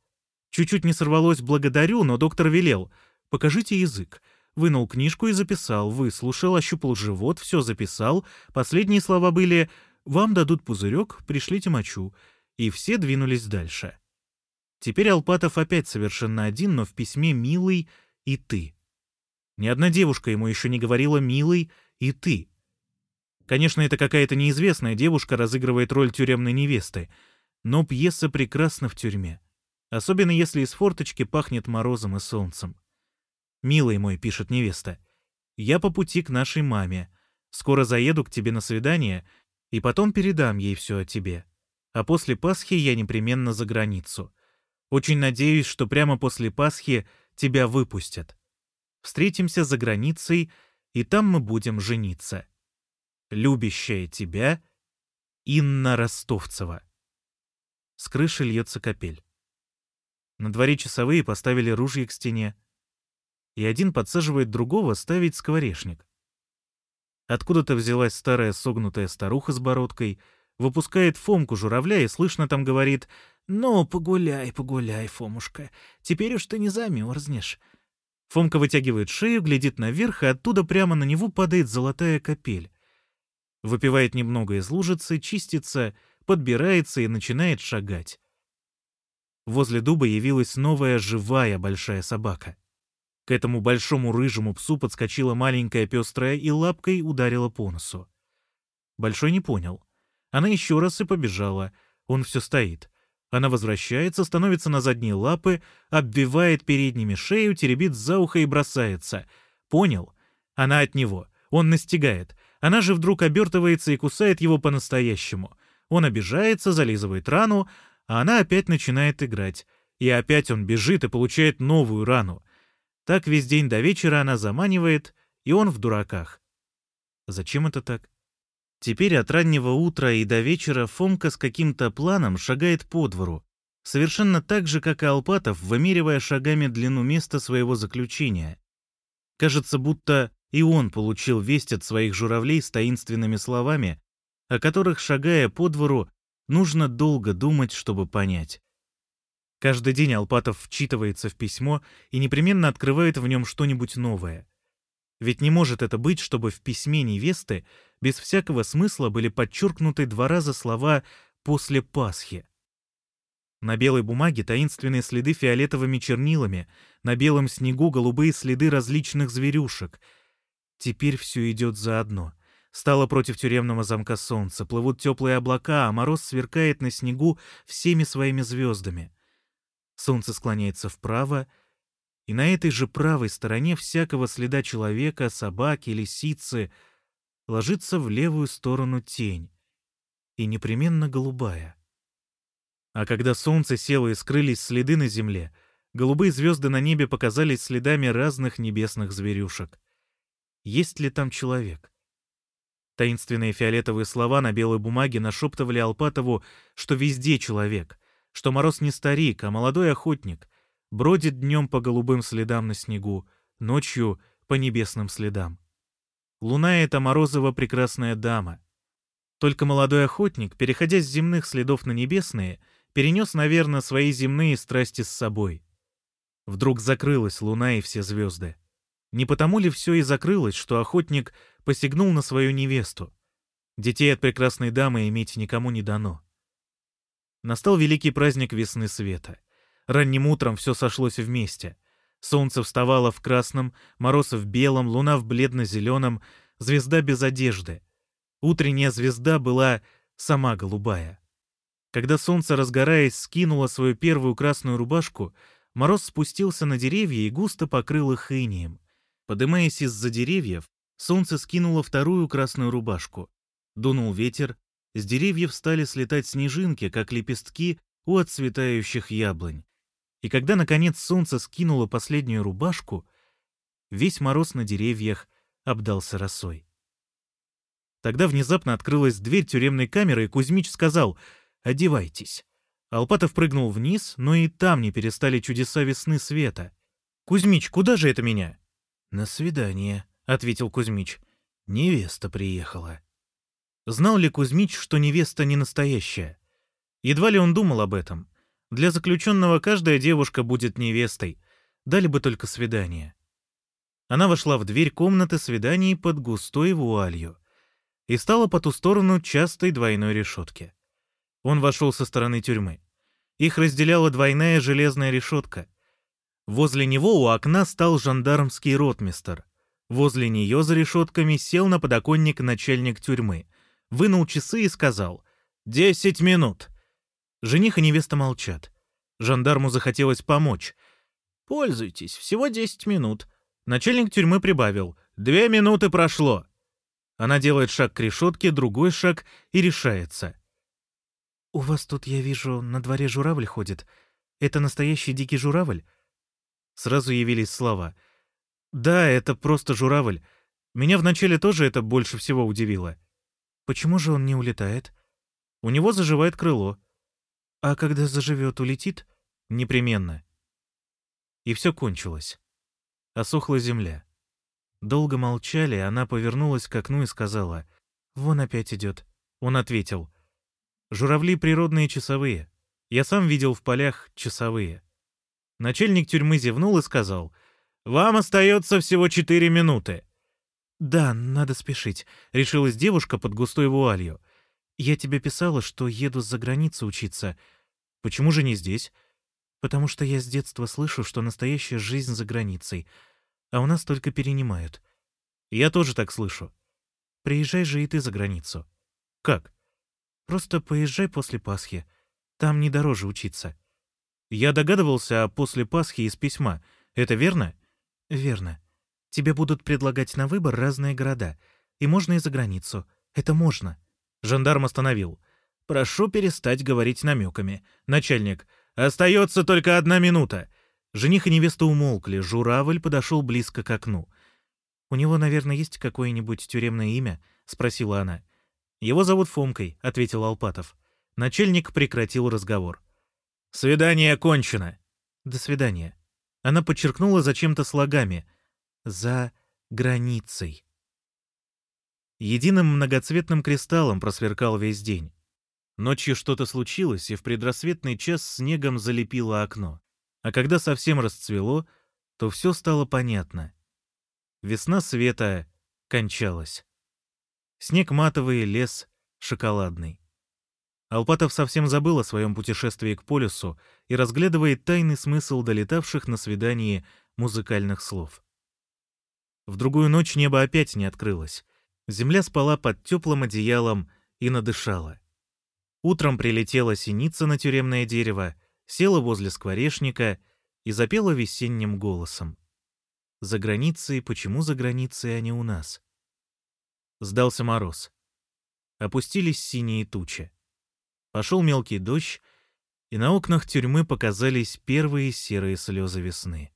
S1: Чуть-чуть не сорвалось «благодарю», но доктор велел. «Покажите язык». Вынул книжку и записал, выслушал, ощупал живот, все записал. Последние слова были «Вам дадут пузырек, пришлите мочу». И все двинулись дальше. Теперь Алпатов опять совершенно один, но в письме «Милый» и «Ты». Ни одна девушка ему еще не говорила «Милый» и «Ты». Конечно, это какая-то неизвестная девушка разыгрывает роль тюремной невесты, но пьеса прекрасна в тюрьме. Особенно если из форточки пахнет морозом и солнцем. «Милый мой», — пишет невеста, — «я по пути к нашей маме. Скоро заеду к тебе на свидание, и потом передам ей все о тебе. А после Пасхи я непременно за границу. Очень надеюсь, что прямо после Пасхи тебя выпустят. Встретимся за границей, и там мы будем жениться» любящая тебя Инна Ростовцева. С крыши льется капель. На дворе часовые поставили ружье к стене, и один подсаживает другого ставить скворечник. Откуда-то взялась старая согнутая старуха с бородкой, выпускает Фомку журавля и слышно там говорит «Ну, погуляй, погуляй, Фомушка, теперь уж ты не замерзнешь». Фомка вытягивает шею, глядит наверх, и оттуда прямо на него падает золотая капель выпивает немного из лужицы, чистится, подбирается и начинает шагать. Возле дуба явилась новая живая большая собака. К этому большому рыжему псу подскочила маленькая пестрая и лапкой ударила по носу. Большой не понял. Она еще раз и побежала. Он все стоит. Она возвращается, становится на задние лапы, обвивает передними шею, теребит за ухо и бросается. Понял? Она от него. Он настигает. Она же вдруг обертывается и кусает его по-настоящему. Он обижается, зализывает рану, а она опять начинает играть. И опять он бежит и получает новую рану. Так весь день до вечера она заманивает, и он в дураках. Зачем это так? Теперь от раннего утра и до вечера Фомка с каким-то планом шагает по двору, совершенно так же, как и Алпатов, вымеривая шагами длину места своего заключения. Кажется, будто и он получил весть от своих журавлей с таинственными словами, о которых, шагая по двору, нужно долго думать, чтобы понять. Каждый день Алпатов вчитывается в письмо и непременно открывает в нем что-нибудь новое. Ведь не может это быть, чтобы в письме невесты без всякого смысла были подчеркнуты два раза слова «после Пасхи». На белой бумаге таинственные следы фиолетовыми чернилами, на белом снегу голубые следы различных зверюшек — Теперь все идет заодно. Стало против тюремного замка солнца, плывут теплые облака, а мороз сверкает на снегу всеми своими звездами. Солнце склоняется вправо, и на этой же правой стороне всякого следа человека, собаки, лисицы ложится в левую сторону тень, и непременно голубая. А когда солнце село и скрылись следы на земле, голубые звезды на небе показались следами разных небесных зверюшек есть ли там человек. Таинственные фиолетовые слова на белой бумаге нашептывали Алпатову, что везде человек, что Мороз не старик, а молодой охотник, бродит днем по голубым следам на снегу, ночью по небесным следам. Луна — это Морозова прекрасная дама. Только молодой охотник, переходя с земных следов на небесные, перенес, наверное, свои земные страсти с собой. Вдруг закрылась луна и все звезды. Не потому ли все и закрылось, что охотник посягнул на свою невесту? Детей от прекрасной дамы иметь никому не дано. Настал великий праздник весны света. Ранним утром все сошлось вместе. Солнце вставало в красном, мороз в белом, луна в бледно-зеленом, звезда без одежды. Утренняя звезда была сама голубая. Когда солнце, разгораясь, скинуло свою первую красную рубашку, мороз спустился на деревья и густо покрыл их инием. Подымаясь из-за деревьев, солнце скинуло вторую красную рубашку. Дунул ветер, с деревьев стали слетать снежинки, как лепестки у отцветающих яблонь. И когда, наконец, солнце скинуло последнюю рубашку, весь мороз на деревьях обдался росой. Тогда внезапно открылась дверь тюремной камеры, и Кузьмич сказал «Одевайтесь». Алпатов прыгнул вниз, но и там не перестали чудеса весны света. «Кузьмич, куда же это меня?» «На свидание», — ответил Кузьмич. «Невеста приехала». Знал ли Кузьмич, что невеста не настоящая? Едва ли он думал об этом. Для заключенного каждая девушка будет невестой. Дали бы только свидание. Она вошла в дверь комнаты свиданий под густой вуалью и стала по ту сторону частой двойной решетки. Он вошел со стороны тюрьмы. Их разделяла двойная железная решетка. Возле него у окна стал жандармский ротмистер. Возле нее за решетками сел на подоконник начальник тюрьмы, вынул часы и сказал «Десять минут». Жених и невеста молчат. Жандарму захотелось помочь. «Пользуйтесь, всего десять минут». Начальник тюрьмы прибавил «Две минуты прошло». Она делает шаг к решетке, другой шаг и решается. «У вас тут, я вижу, на дворе журавль ходит. Это настоящий дикий журавль?» Сразу явились слова. «Да, это просто журавль. Меня вначале тоже это больше всего удивило. Почему же он не улетает? У него заживает крыло. А когда заживет, улетит? Непременно». И все кончилось. Осохла земля. Долго молчали, она повернулась к окну и сказала, «Вон опять идет». Он ответил, «Журавли природные часовые. Я сам видел в полях часовые». Начальник тюрьмы зевнул и сказал, «Вам остается всего четыре минуты». «Да, надо спешить», — решилась девушка под густой вуалью. «Я тебе писала, что еду за границу учиться. Почему же не здесь?» «Потому что я с детства слышу, что настоящая жизнь за границей — а у нас только перенимают. Я тоже так слышу. Приезжай же и ты за границу. Как? Просто поезжай после Пасхи. Там не дороже учиться. Я догадывался о после Пасхи из письма. Это верно? Верно. Тебе будут предлагать на выбор разные города. И можно и за границу. Это можно. Жандарм остановил. Прошу перестать говорить намеками. Начальник, остается только одна минута. Жених и невеста умолкли, журавль подошел близко к окну. «У него, наверное, есть какое-нибудь тюремное имя?» — спросила она. «Его зовут Фомкой», — ответил Алпатов. Начальник прекратил разговор. «Свидание окончено». «До свидания». Она подчеркнула зачем-то слогами. «За границей». Единым многоцветным кристаллом просверкал весь день. Ночью что-то случилось, и в предрассветный час снегом залепило окно. А когда совсем расцвело, то все стало понятно. Весна света кончалась. Снег матовый, лес шоколадный. Алпатов совсем забыл о своем путешествии к полюсу и разглядывает тайный смысл долетавших на свидании музыкальных слов. В другую ночь небо опять не открылось. Земля спала под теплым одеялом и надышала. Утром прилетела синица на тюремное дерево, села возле скворечника и запела весенним голосом. «За границей, почему за границей, а не у нас?» Сдался мороз. Опустились синие тучи. Пошел мелкий дождь, и на окнах тюрьмы показались первые серые слезы весны.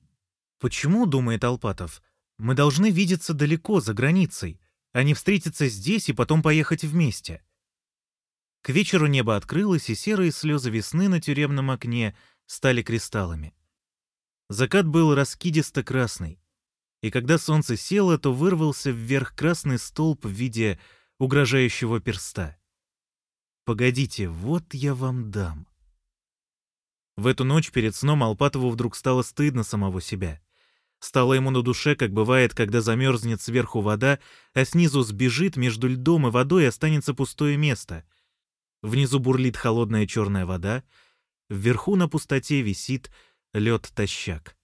S1: «Почему, — думает Алпатов, — мы должны видеться далеко, за границей, а не встретиться здесь и потом поехать вместе?» К вечеру небо открылось, и серые слезы весны на тюремном окне стали кристаллами. Закат был раскидисто-красный, и когда солнце село, то вырвался вверх красный столб в виде угрожающего перста. «Погодите, вот я вам дам». В эту ночь перед сном Алпатову вдруг стало стыдно самого себя. Стало ему на душе, как бывает, когда замерзнет сверху вода, а снизу сбежит между льдом и водой и останется пустое место — Внизу бурлит холодная черная вода, вверху на пустоте висит лед-тощак.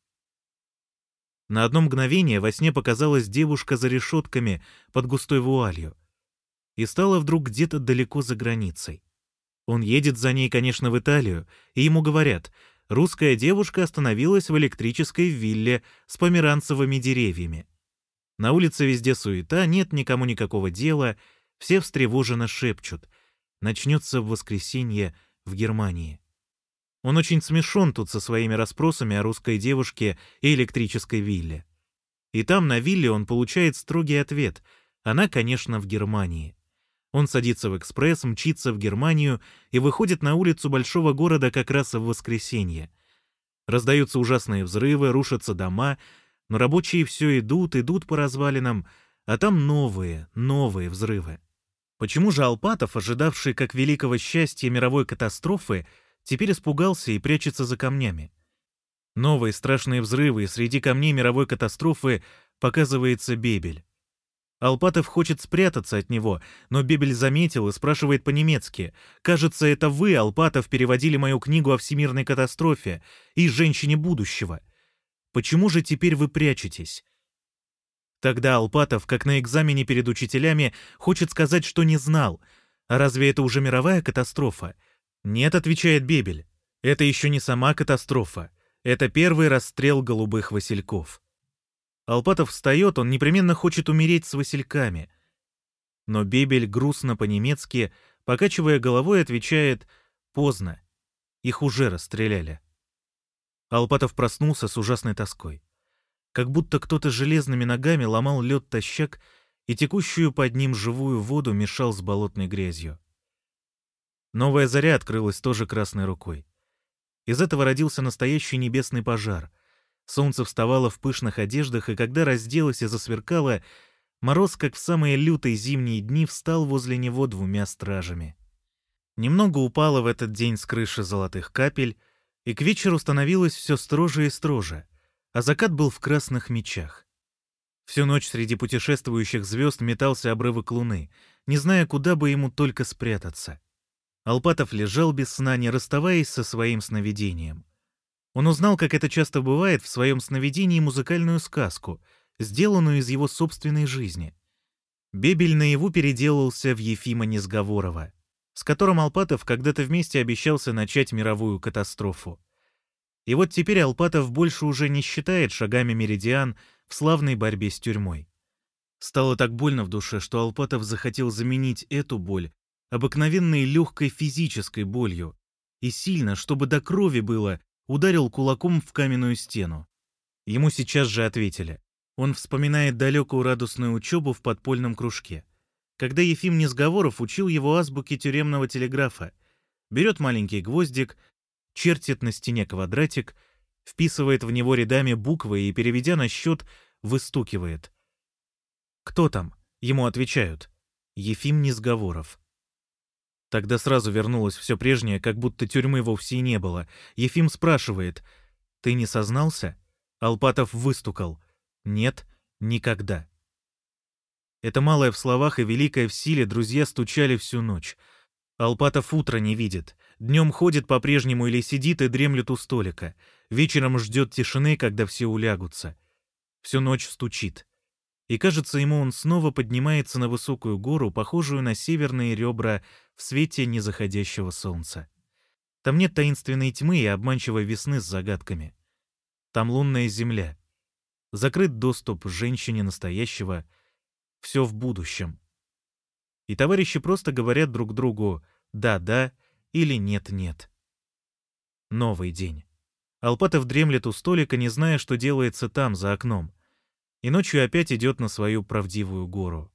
S1: На одно мгновение во сне показалась девушка за решетками под густой вуалью и стала вдруг где-то далеко за границей. Он едет за ней, конечно, в Италию, и ему говорят, русская девушка остановилась в электрической вилле с померанцевыми деревьями. На улице везде суета, нет никому никакого дела, все встревоженно шепчут — начнется в воскресенье в Германии. Он очень смешон тут со своими расспросами о русской девушке и электрической вилле. И там, на вилле, он получает строгий ответ. Она, конечно, в Германии. Он садится в экспресс, мчится в Германию и выходит на улицу большого города как раз в воскресенье. Раздаются ужасные взрывы, рушатся дома, но рабочие все идут, идут по развалинам, а там новые, новые взрывы. Почему же Алпатов, ожидавший как великого счастья мировой катастрофы, теперь испугался и прячется за камнями? Новые страшные взрывы, и среди камней мировой катастрофы показывается Бебель. Алпатов хочет спрятаться от него, но Бебель заметил и спрашивает по-немецки. «Кажется, это вы, Алпатов, переводили мою книгу о всемирной катастрофе и женщине будущего. Почему же теперь вы прячетесь?» Тогда Алпатов, как на экзамене перед учителями, хочет сказать, что не знал. А разве это уже мировая катастрофа? Нет, отвечает Бебель. Это еще не сама катастрофа. Это первый расстрел голубых васильков. Алпатов встает, он непременно хочет умереть с васильками. Но Бебель грустно по-немецки, покачивая головой, отвечает «Поздно. Их уже расстреляли». Алпатов проснулся с ужасной тоской. Как будто кто-то железными ногами ломал лед тащак и текущую под ним живую воду мешал с болотной грязью. Новая заря открылась тоже красной рукой. Из этого родился настоящий небесный пожар. Солнце вставало в пышных одеждах, и когда разделось и засверкало, мороз, как в самые лютые зимние дни, встал возле него двумя стражами. Немного упало в этот день с крыши золотых капель, и к вечеру становилось все строже и строже, а закат был в красных мечах. Всю ночь среди путешествующих звезд метался обрывок луны, не зная, куда бы ему только спрятаться. Алпатов лежал без сна, не расставаясь со своим сновидением. Он узнал, как это часто бывает, в своем сновидении музыкальную сказку, сделанную из его собственной жизни. Бебель наяву переделался в Ефима Несговорова с которым Алпатов когда-то вместе обещался начать мировую катастрофу. И вот теперь Алпатов больше уже не считает шагами меридиан в славной борьбе с тюрьмой. Стало так больно в душе, что Алпатов захотел заменить эту боль обыкновенной легкой физической болью и сильно, чтобы до крови было, ударил кулаком в каменную стену. Ему сейчас же ответили. Он вспоминает далекую радостную учебу в подпольном кружке когда Ефим Несговоров учил его азбуке тюремного телеграфа. Берет маленький гвоздик, чертит на стене квадратик, вписывает в него рядами буквы и, переведя на счет, выстукивает. «Кто там?» — ему отвечают. «Ефим Несговоров». Тогда сразу вернулось все прежнее, как будто тюрьмы вовсе и не было. Ефим спрашивает. «Ты не сознался?» Алпатов выстукал. «Нет, никогда». Это малое в словах и великое в силе друзья стучали всю ночь. Алпатов утро не видит. Днем ходит по-прежнему или сидит и дремлет у столика. Вечером ждет тишины, когда все улягутся. Всю ночь стучит. И кажется ему, он снова поднимается на высокую гору, похожую на северные ребра в свете незаходящего солнца. Там нет таинственной тьмы и обманчивой весны с загадками. Там лунная земля. Закрыт доступ женщине настоящего — все в будущем. И товарищи просто говорят друг другу «да-да» или «нет-нет». Новый день. Алпатов дремлет у столика, не зная, что делается там, за окном. И ночью опять идет на свою правдивую гору.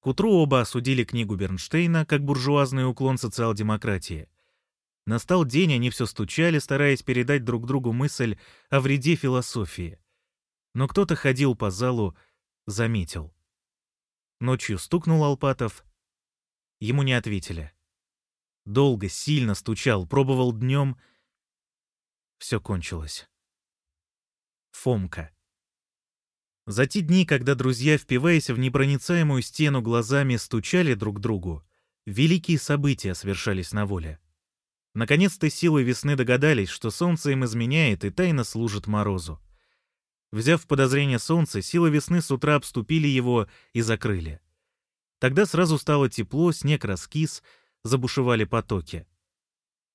S1: К утру оба осудили книгу Бернштейна как буржуазный уклон социал-демократии. Настал день, они все стучали, стараясь передать друг другу мысль о вреде философии. Но кто-то ходил по залу, заметил. Ночью стукнул Алпатов. Ему не ответили. Долго, сильно стучал, пробовал днем. Все кончилось. Фомка. За те дни, когда друзья, впиваясь в непроницаемую стену глазами, стучали друг другу, великие события совершались на воле. Наконец-то силы весны догадались, что солнце им изменяет и тайно служит морозу. Взяв в подозрение солнце, силы весны с утра обступили его и закрыли. Тогда сразу стало тепло, снег раскис, забушевали потоки.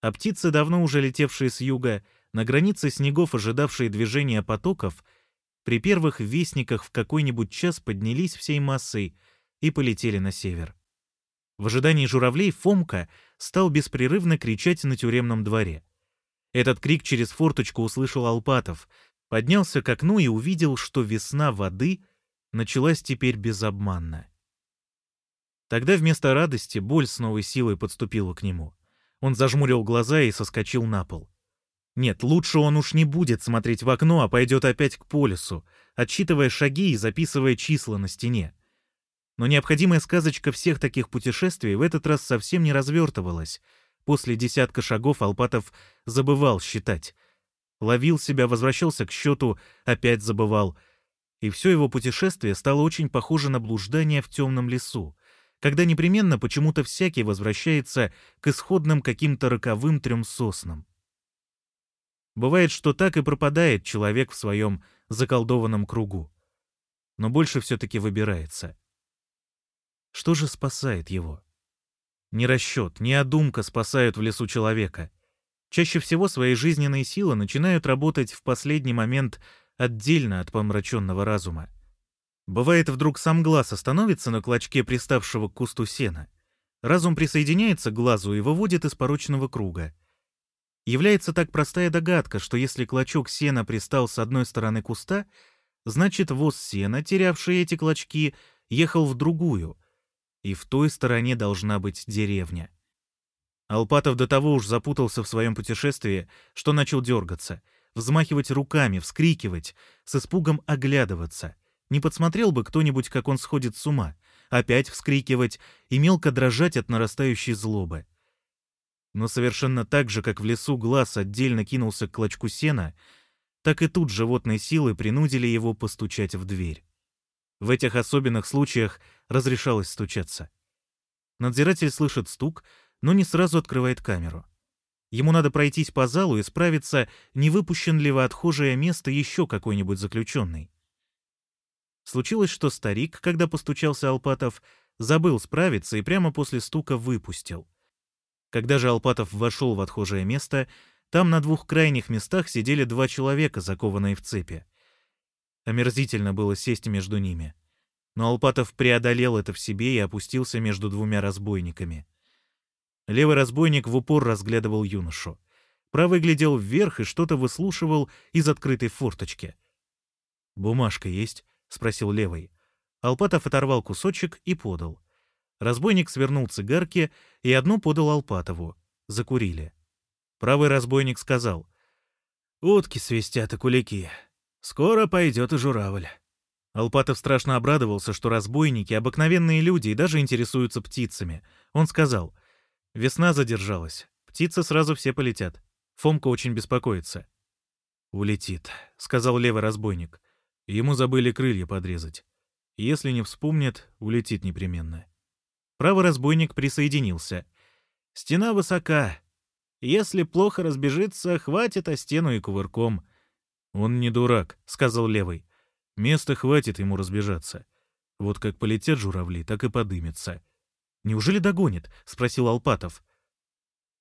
S1: А птицы, давно уже летевшие с юга, на границе снегов, ожидавшие движения потоков, при первых вестниках в какой-нибудь час поднялись всей массой и полетели на север. В ожидании журавлей Фомка стал беспрерывно кричать на тюремном дворе. Этот крик через форточку услышал Алпатов, поднялся к окну и увидел, что весна воды началась теперь безобманно. Тогда вместо радости боль с новой силой подступила к нему. Он зажмурил глаза и соскочил на пол. Нет, лучше он уж не будет смотреть в окно, а пойдет опять к полюсу, отсчитывая шаги и записывая числа на стене. Но необходимая сказочка всех таких путешествий в этот раз совсем не развертывалась. После десятка шагов Алпатов забывал считать. Ловил себя, возвращался к счету, опять забывал. И все его путешествие стало очень похоже на блуждание в темном лесу, когда непременно почему-то всякий возвращается к исходным каким-то роковым трем соснам. Бывает, что так и пропадает человек в своем заколдованном кругу. Но больше все-таки выбирается. Что же спасает его? Не расчет, не одумка спасают в лесу человека. Чаще всего свои жизненные силы начинают работать в последний момент отдельно от помраченного разума. Бывает, вдруг сам глаз остановится на клочке приставшего к кусту сена. Разум присоединяется к глазу и выводит из порочного круга — Является так простая догадка, что если клочок сена пристал с одной стороны куста, значит воз сена, терявший эти клочки, ехал в другую, и в той стороне должна быть деревня. Алпатов до того уж запутался в своем путешествии, что начал дергаться, взмахивать руками, вскрикивать, с испугом оглядываться. Не подсмотрел бы кто-нибудь, как он сходит с ума, опять вскрикивать и мелко дрожать от нарастающей злобы. Но совершенно так же, как в лесу глаз отдельно кинулся к клочку сена, так и тут животные силы принудили его постучать в дверь. В этих особенных случаях разрешалось стучаться. Надзиратель слышит стук, но не сразу открывает камеру. Ему надо пройтись по залу и справиться, не выпущен ли в отхожее место еще какой-нибудь заключенный. Случилось, что старик, когда постучался Алпатов, забыл справиться и прямо после стука выпустил. Когда же Алпатов вошел в отхожее место, там на двух крайних местах сидели два человека, закованные в цепи. Омерзительно было сесть между ними. Но Алпатов преодолел это в себе и опустился между двумя разбойниками. Левый разбойник в упор разглядывал юношу. Правый глядел вверх и что-то выслушивал из открытой форточки. «Бумажка есть?» — спросил левый. Алпатов оторвал кусочек и подал. Разбойник свернул цигарки и одну подал Алпатову. Закурили. Правый разбойник сказал. «Утки свистят и кулики. Скоро пойдет и журавль». Алпатов страшно обрадовался, что разбойники — обыкновенные люди и даже интересуются птицами. Он сказал. «Весна задержалась. Птицы сразу все полетят. Фомка очень беспокоится». «Улетит», — сказал левый разбойник. Ему забыли крылья подрезать. Если не вспомнит, улетит непременно. Правый разбойник присоединился. «Стена высока. Если плохо разбежится, хватит о стену и кувырком». «Он не дурак», — сказал левый. «Места хватит ему разбежаться. Вот как полетят журавли, так и подымется». «Неужели догонит?» — спросил Алпатов.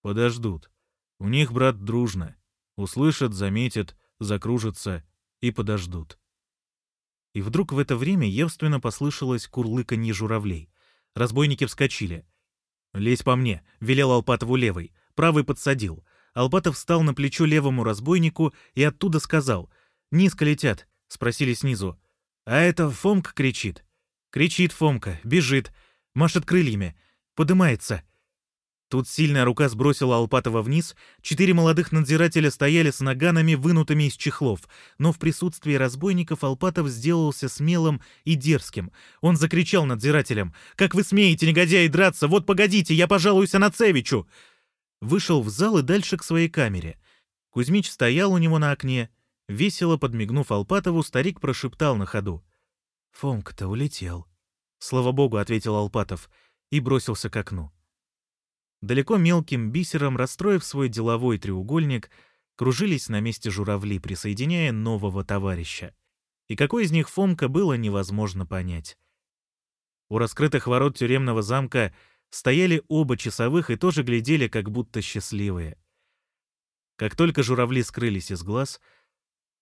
S1: «Подождут. У них, брат, дружно. Услышат, заметят, закружатся и подождут». И вдруг в это время явственно послышалось курлыканье журавлей. Разбойники вскочили. «Лезь по мне», — велел Алпатову левый. Правый подсадил. Алпатов встал на плечо левому разбойнику и оттуда сказал. «Низко летят», — спросили снизу. «А это Фомка кричит». Кричит Фомка, бежит, машет крыльями, подымается. Тут сильная рука сбросила Алпатова вниз, четыре молодых надзирателя стояли с наганами, вынутыми из чехлов, но в присутствии разбойников Алпатов сделался смелым и дерзким. Он закричал надзирателям «Как вы смеете, негодяи, драться? Вот погодите, я пожалуюсь Анацевичу!» Вышел в зал и дальше к своей камере. Кузьмич стоял у него на окне. Весело подмигнув Алпатову, старик прошептал на ходу. «Фомка-то улетел». «Слава богу», — ответил Алпатов и бросился к окну. Далеко мелким бисером, расстроив свой деловой треугольник, кружились на месте журавли, присоединяя нового товарища. И какой из них Фомка было невозможно понять. У раскрытых ворот тюремного замка стояли оба часовых и тоже глядели, как будто счастливые. Как только журавли скрылись из глаз,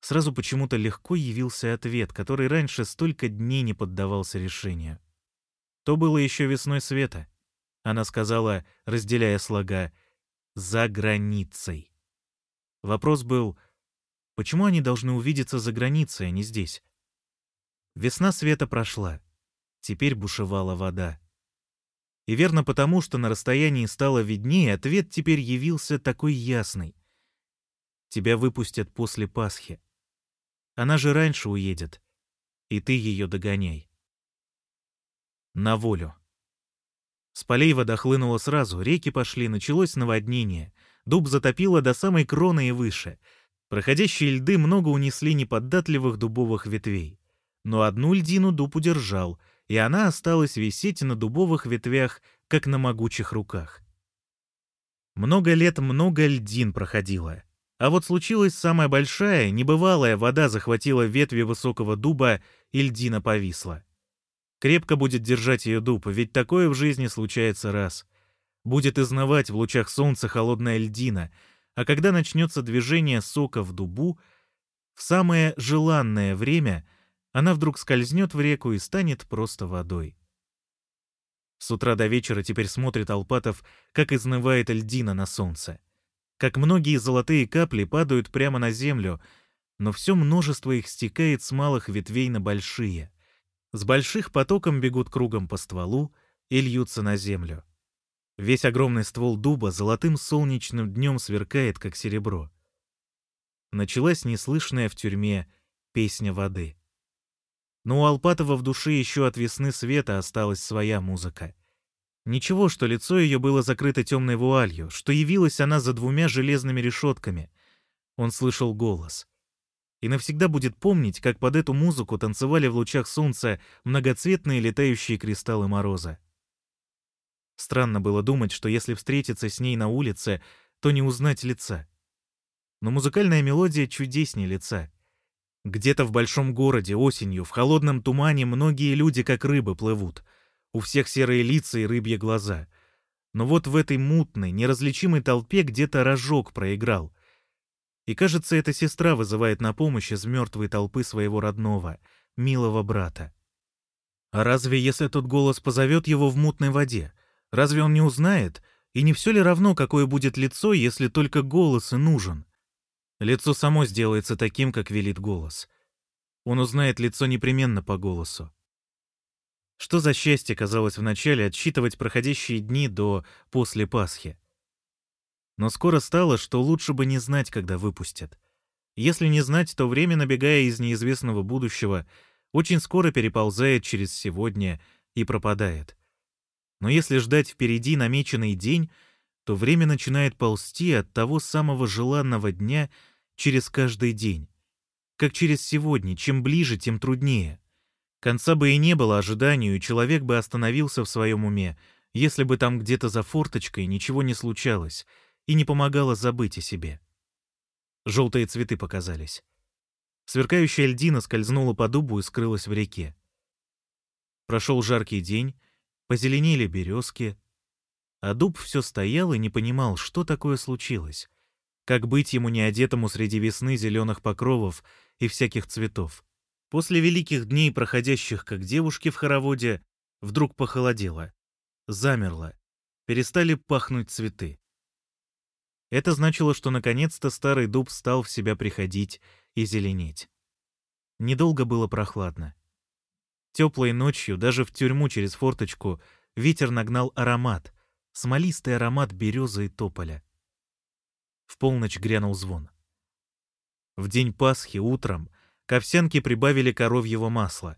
S1: сразу почему-то легко явился ответ, который раньше столько дней не поддавался решению. То было еще весной света. Она сказала, разделяя слога, «за границей». Вопрос был, почему они должны увидеться за границей, а не здесь? Весна света прошла. Теперь бушевала вода. И верно потому, что на расстоянии стало виднее, ответ теперь явился такой ясный. Тебя выпустят после Пасхи. Она же раньше уедет, и ты ее догоняй. На волю. С полей вода хлынула сразу, реки пошли, началось наводнение. Дуб затопило до самой кроны и выше. Проходящие льды много унесли неподатливых дубовых ветвей. Но одну льдину дуб удержал — и она осталась висеть на дубовых ветвях, как на могучих руках. Много лет много льдин проходило. А вот случилась самая большая, небывалая вода захватила ветви высокого дуба, и льдина повисла. Крепко будет держать ее дуб, ведь такое в жизни случается раз. Будет изнывать в лучах солнца холодная льдина, а когда начнется движение сока в дубу, в самое желанное время — она вдруг скользнет в реку и станет просто водой. С утра до вечера теперь смотрит Алпатов, как изнывает льдина на солнце. Как многие золотые капли падают прямо на землю, но все множество их стекает с малых ветвей на большие. С больших потоком бегут кругом по стволу и льются на землю. Весь огромный ствол дуба золотым солнечным днем сверкает, как серебро. Началась неслышная в тюрьме песня воды. Но у Алпатова в душе еще от весны света осталась своя музыка. Ничего, что лицо ее было закрыто темной вуалью, что явилась она за двумя железными решетками. Он слышал голос. И навсегда будет помнить, как под эту музыку танцевали в лучах солнца многоцветные летающие кристаллы мороза. Странно было думать, что если встретиться с ней на улице, то не узнать лица. Но музыкальная мелодия чудеснее лица — где-то в большом городе осенью в холодном тумане многие люди как рыбы плывут. У всех серые лица и рыбьи глаза. Но вот в этой мутной, неразличимой толпе где-то рожок проиграл. И кажется, эта сестра вызывает на помощь из мертвой толпы своего родного, милого брата. А разве если тот голос позовет его в мутной воде? Разве он не узнает? И не все ли равно, какое будет лицо, если только голос и нужен? Лицо само сделается таким, как велит голос. Он узнает лицо непременно по голосу. Что за счастье казалось вначале отсчитывать проходящие дни до после Пасхи? Но скоро стало, что лучше бы не знать, когда выпустят. Если не знать, то время, набегая из неизвестного будущего, очень скоро переползает через сегодня и пропадает. Но если ждать впереди намеченный день, то время начинает ползти от того самого желанного дня — через каждый день. Как через сегодня, чем ближе, тем труднее. Конца бы и не было ожиданию, человек бы остановился в своем уме, если бы там где-то за форточкой ничего не случалось и не помогало забыть о себе. Желтые цветы показались. Сверкающая льдина скользнула по дубу и скрылась в реке. Прошел жаркий день, позеленели березки, а дуб все стоял и не понимал, что такое случилось. Как быть ему не одетому среди весны зеленых покровов и всяких цветов? После великих дней, проходящих как девушки в хороводе, вдруг похолодело. Замерло. Перестали пахнуть цветы. Это значило, что наконец-то старый дуб стал в себя приходить и зеленеть. Недолго было прохладно. Теплой ночью, даже в тюрьму через форточку, ветер нагнал аромат, смолистый аромат березы и тополя. В полночь грянул звон. В день Пасхи утром к овсянке прибавили коровьего масла.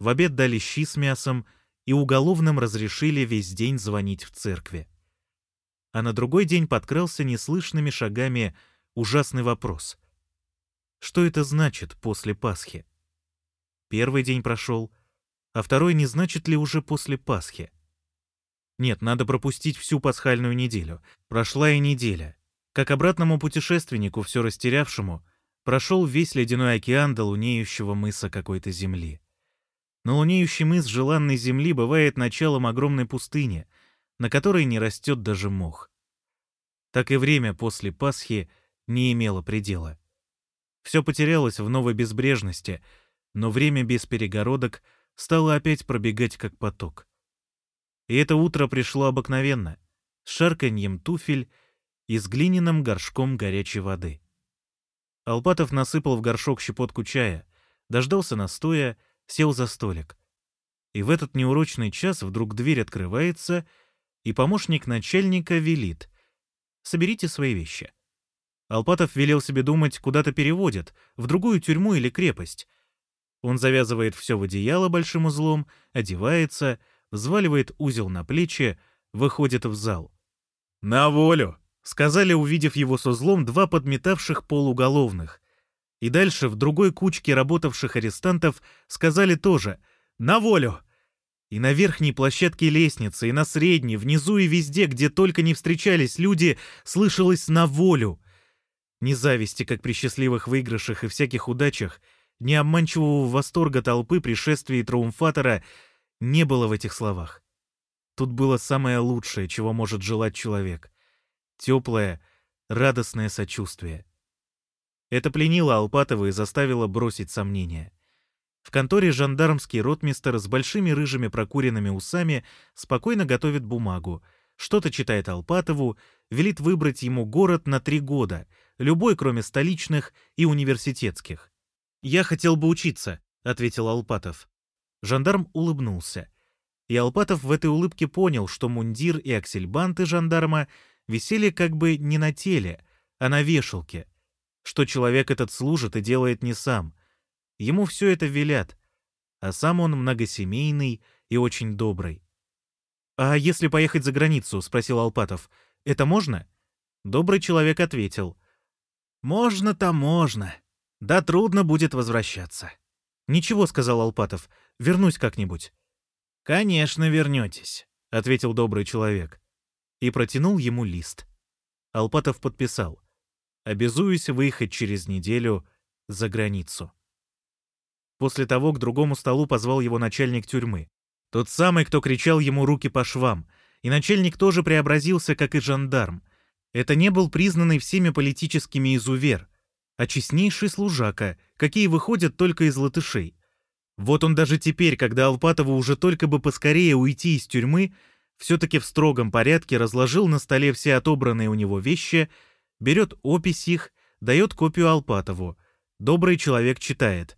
S1: В обед дали щи с мясом и уголовным разрешили весь день звонить в церкви. А на другой день подкрался неслышными шагами ужасный вопрос. Что это значит после Пасхи? Первый день прошел, а второй не значит ли уже после Пасхи? Нет, надо пропустить всю пасхальную неделю. Прошла и неделя. Как обратному путешественнику, все растерявшему, прошел весь ледяной океан до лунеющего мыса какой-то земли. Но лунеющий мыс желанной земли бывает началом огромной пустыни, на которой не растет даже мох. Так и время после Пасхи не имело предела. Все потерялось в новой безбрежности, но время без перегородок стало опять пробегать как поток. И это утро пришло обыкновенно, с шарканьем туфель и с глиняным горшком горячей воды. Алпатов насыпал в горшок щепотку чая, дождался настоя, сел за столик. И в этот неурочный час вдруг дверь открывается, и помощник начальника велит. «Соберите свои вещи». Алпатов велел себе думать, куда-то переводят, в другую тюрьму или крепость. Он завязывает все в одеяло большим узлом, одевается, взваливает узел на плечи, выходит в зал. «На волю!» — сказали, увидев его с узлом, два подметавших полуголовных. И дальше в другой кучке работавших арестантов сказали тоже «На волю!» И на верхней площадке лестницы, и на средней, внизу и везде, где только не встречались люди, слышалось «на волю». Ни зависти, как при счастливых выигрышах и всяких удачах, ни обманчивого восторга толпы при шествии триумфатора не было в этих словах. Тут было самое лучшее, чего может желать человек теплое, радостное сочувствие. Это пленило Алпатова и заставило бросить сомнения. В конторе жандармский ротмистер с большими рыжими прокуренными усами спокойно готовит бумагу, что-то читает Алпатову, велит выбрать ему город на три года, любой, кроме столичных и университетских. «Я хотел бы учиться», — ответил Алпатов. Жандарм улыбнулся. И Алпатов в этой улыбке понял, что мундир и аксельбанты жандарма висели как бы не на теле, а на вешалке, что человек этот служит и делает не сам. Ему все это велят, а сам он многосемейный и очень добрый. «А если поехать за границу?» — спросил Алпатов. «Это можно?» Добрый человек ответил. «Можно-то можно. Да трудно будет возвращаться». «Ничего», — сказал Алпатов. «Вернусь как-нибудь». «Конечно вернетесь», — ответил добрый человек и протянул ему лист. Алпатов подписал. «Обязуюсь выехать через неделю за границу». После того к другому столу позвал его начальник тюрьмы. Тот самый, кто кричал ему руки по швам. И начальник тоже преобразился, как и жандарм. Это не был признанный всеми политическими изувер, а честнейший служака, какие выходят только из латышей. Вот он даже теперь, когда Алпатову уже только бы поскорее уйти из тюрьмы, все-таки в строгом порядке разложил на столе все отобранные у него вещи, берет опись их, дает копию Алпатову. Добрый человек читает.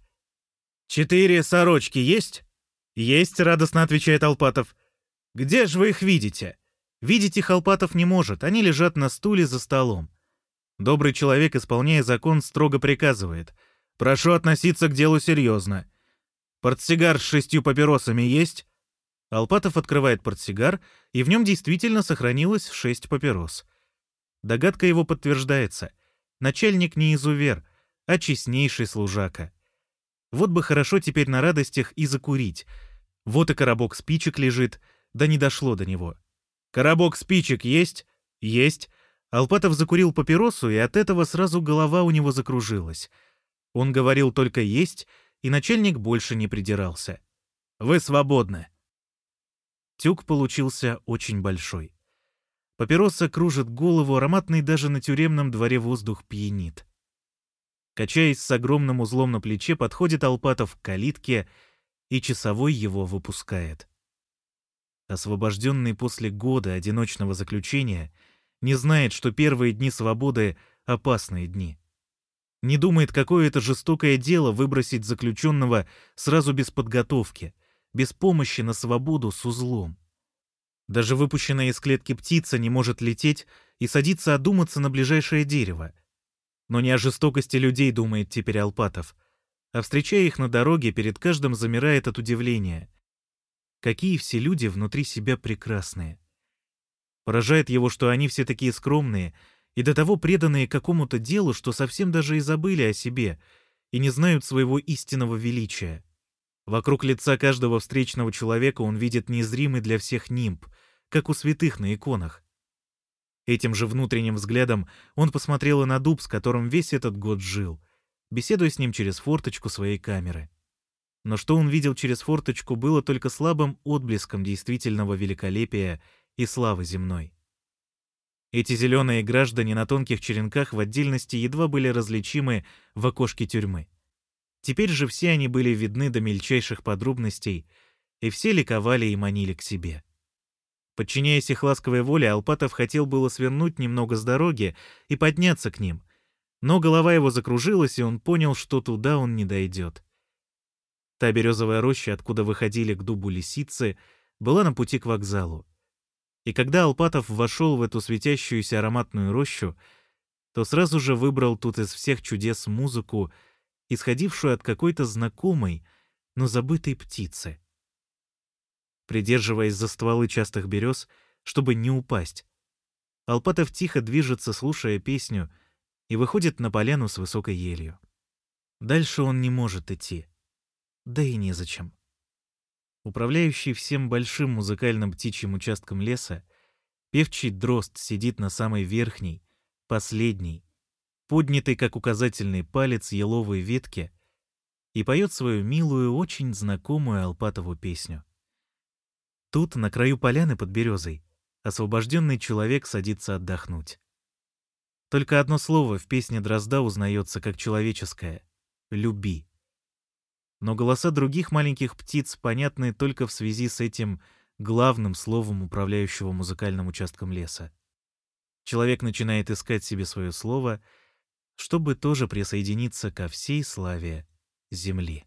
S1: «Четыре сорочки есть?» «Есть», — радостно отвечает Алпатов. «Где же вы их видите?» Видеть их Алпатов не может, они лежат на стуле за столом. Добрый человек, исполняя закон, строго приказывает. «Прошу относиться к делу серьезно. Портсигар с шестью папиросами есть?» Алпатов открывает портсигар, и в нем действительно сохранилось шесть папирос. Догадка его подтверждается. Начальник не изувер, а честнейший служака. Вот бы хорошо теперь на радостях и закурить. Вот и коробок спичек лежит, да не дошло до него. «Коробок спичек есть?» «Есть». Алпатов закурил папиросу, и от этого сразу голова у него закружилась. Он говорил только «есть», и начальник больше не придирался. «Вы свободны». Тюк получился очень большой. Папироса кружит голову, ароматный даже на тюремном дворе воздух пьянит. Качаясь с огромным узлом на плече, подходит Алпатов к калитке, и часовой его выпускает. Освобожденный после года одиночного заключения, не знает, что первые дни свободы — опасные дни. Не думает, какое это жестокое дело выбросить заключенного сразу без подготовки — без помощи на свободу с узлом. Даже выпущенная из клетки птица не может лететь и садиться одуматься на ближайшее дерево. Но не о жестокости людей думает теперь Алпатов, а встречая их на дороге, перед каждым замирает от удивления. Какие все люди внутри себя прекрасные. Поражает его, что они все такие скромные и до того преданные какому-то делу, что совсем даже и забыли о себе и не знают своего истинного величия. Вокруг лица каждого встречного человека он видит незримый для всех нимб, как у святых на иконах. Этим же внутренним взглядом он посмотрел и на дуб, с которым весь этот год жил, беседуя с ним через форточку своей камеры. Но что он видел через форточку, было только слабым отблеском действительного великолепия и славы земной. Эти зеленые граждане на тонких черенках в отдельности едва были различимы в окошке тюрьмы. Теперь же все они были видны до мельчайших подробностей, и все ликовали и манили к себе. Подчиняясь их ласковой воле, Алпатов хотел было свернуть немного с дороги и подняться к ним, Но голова его закружилась, и он понял, что туда он не дойдет. Та березовая роща, откуда выходили к дубу лисицы, была на пути к вокзалу. И когда Алпатов вошел в эту светящуюся ароматную рощу, то сразу же выбрал тут из всех чудес музыку, исходившую от какой-то знакомой, но забытой птицы. Придерживаясь за стволы частых берез, чтобы не упасть, Алпатов тихо движется, слушая песню — и выходит на поляну с высокой елью. Дальше он не может идти. Да и незачем. Управляющий всем большим музыкальным птичьим участком леса, певчий дрозд сидит на самой верхней, последней, поднятой, как указательный палец, еловой ветке и поет свою милую, очень знакомую Алпатову песню. Тут, на краю поляны под березой, освобожденный человек садится отдохнуть. Только одно слово в песне Дрозда узнается как человеческое — «люби». Но голоса других маленьких птиц понятны только в связи с этим главным словом управляющего музыкальным участком леса. Человек начинает искать себе свое слово, чтобы тоже присоединиться ко всей славе Земли.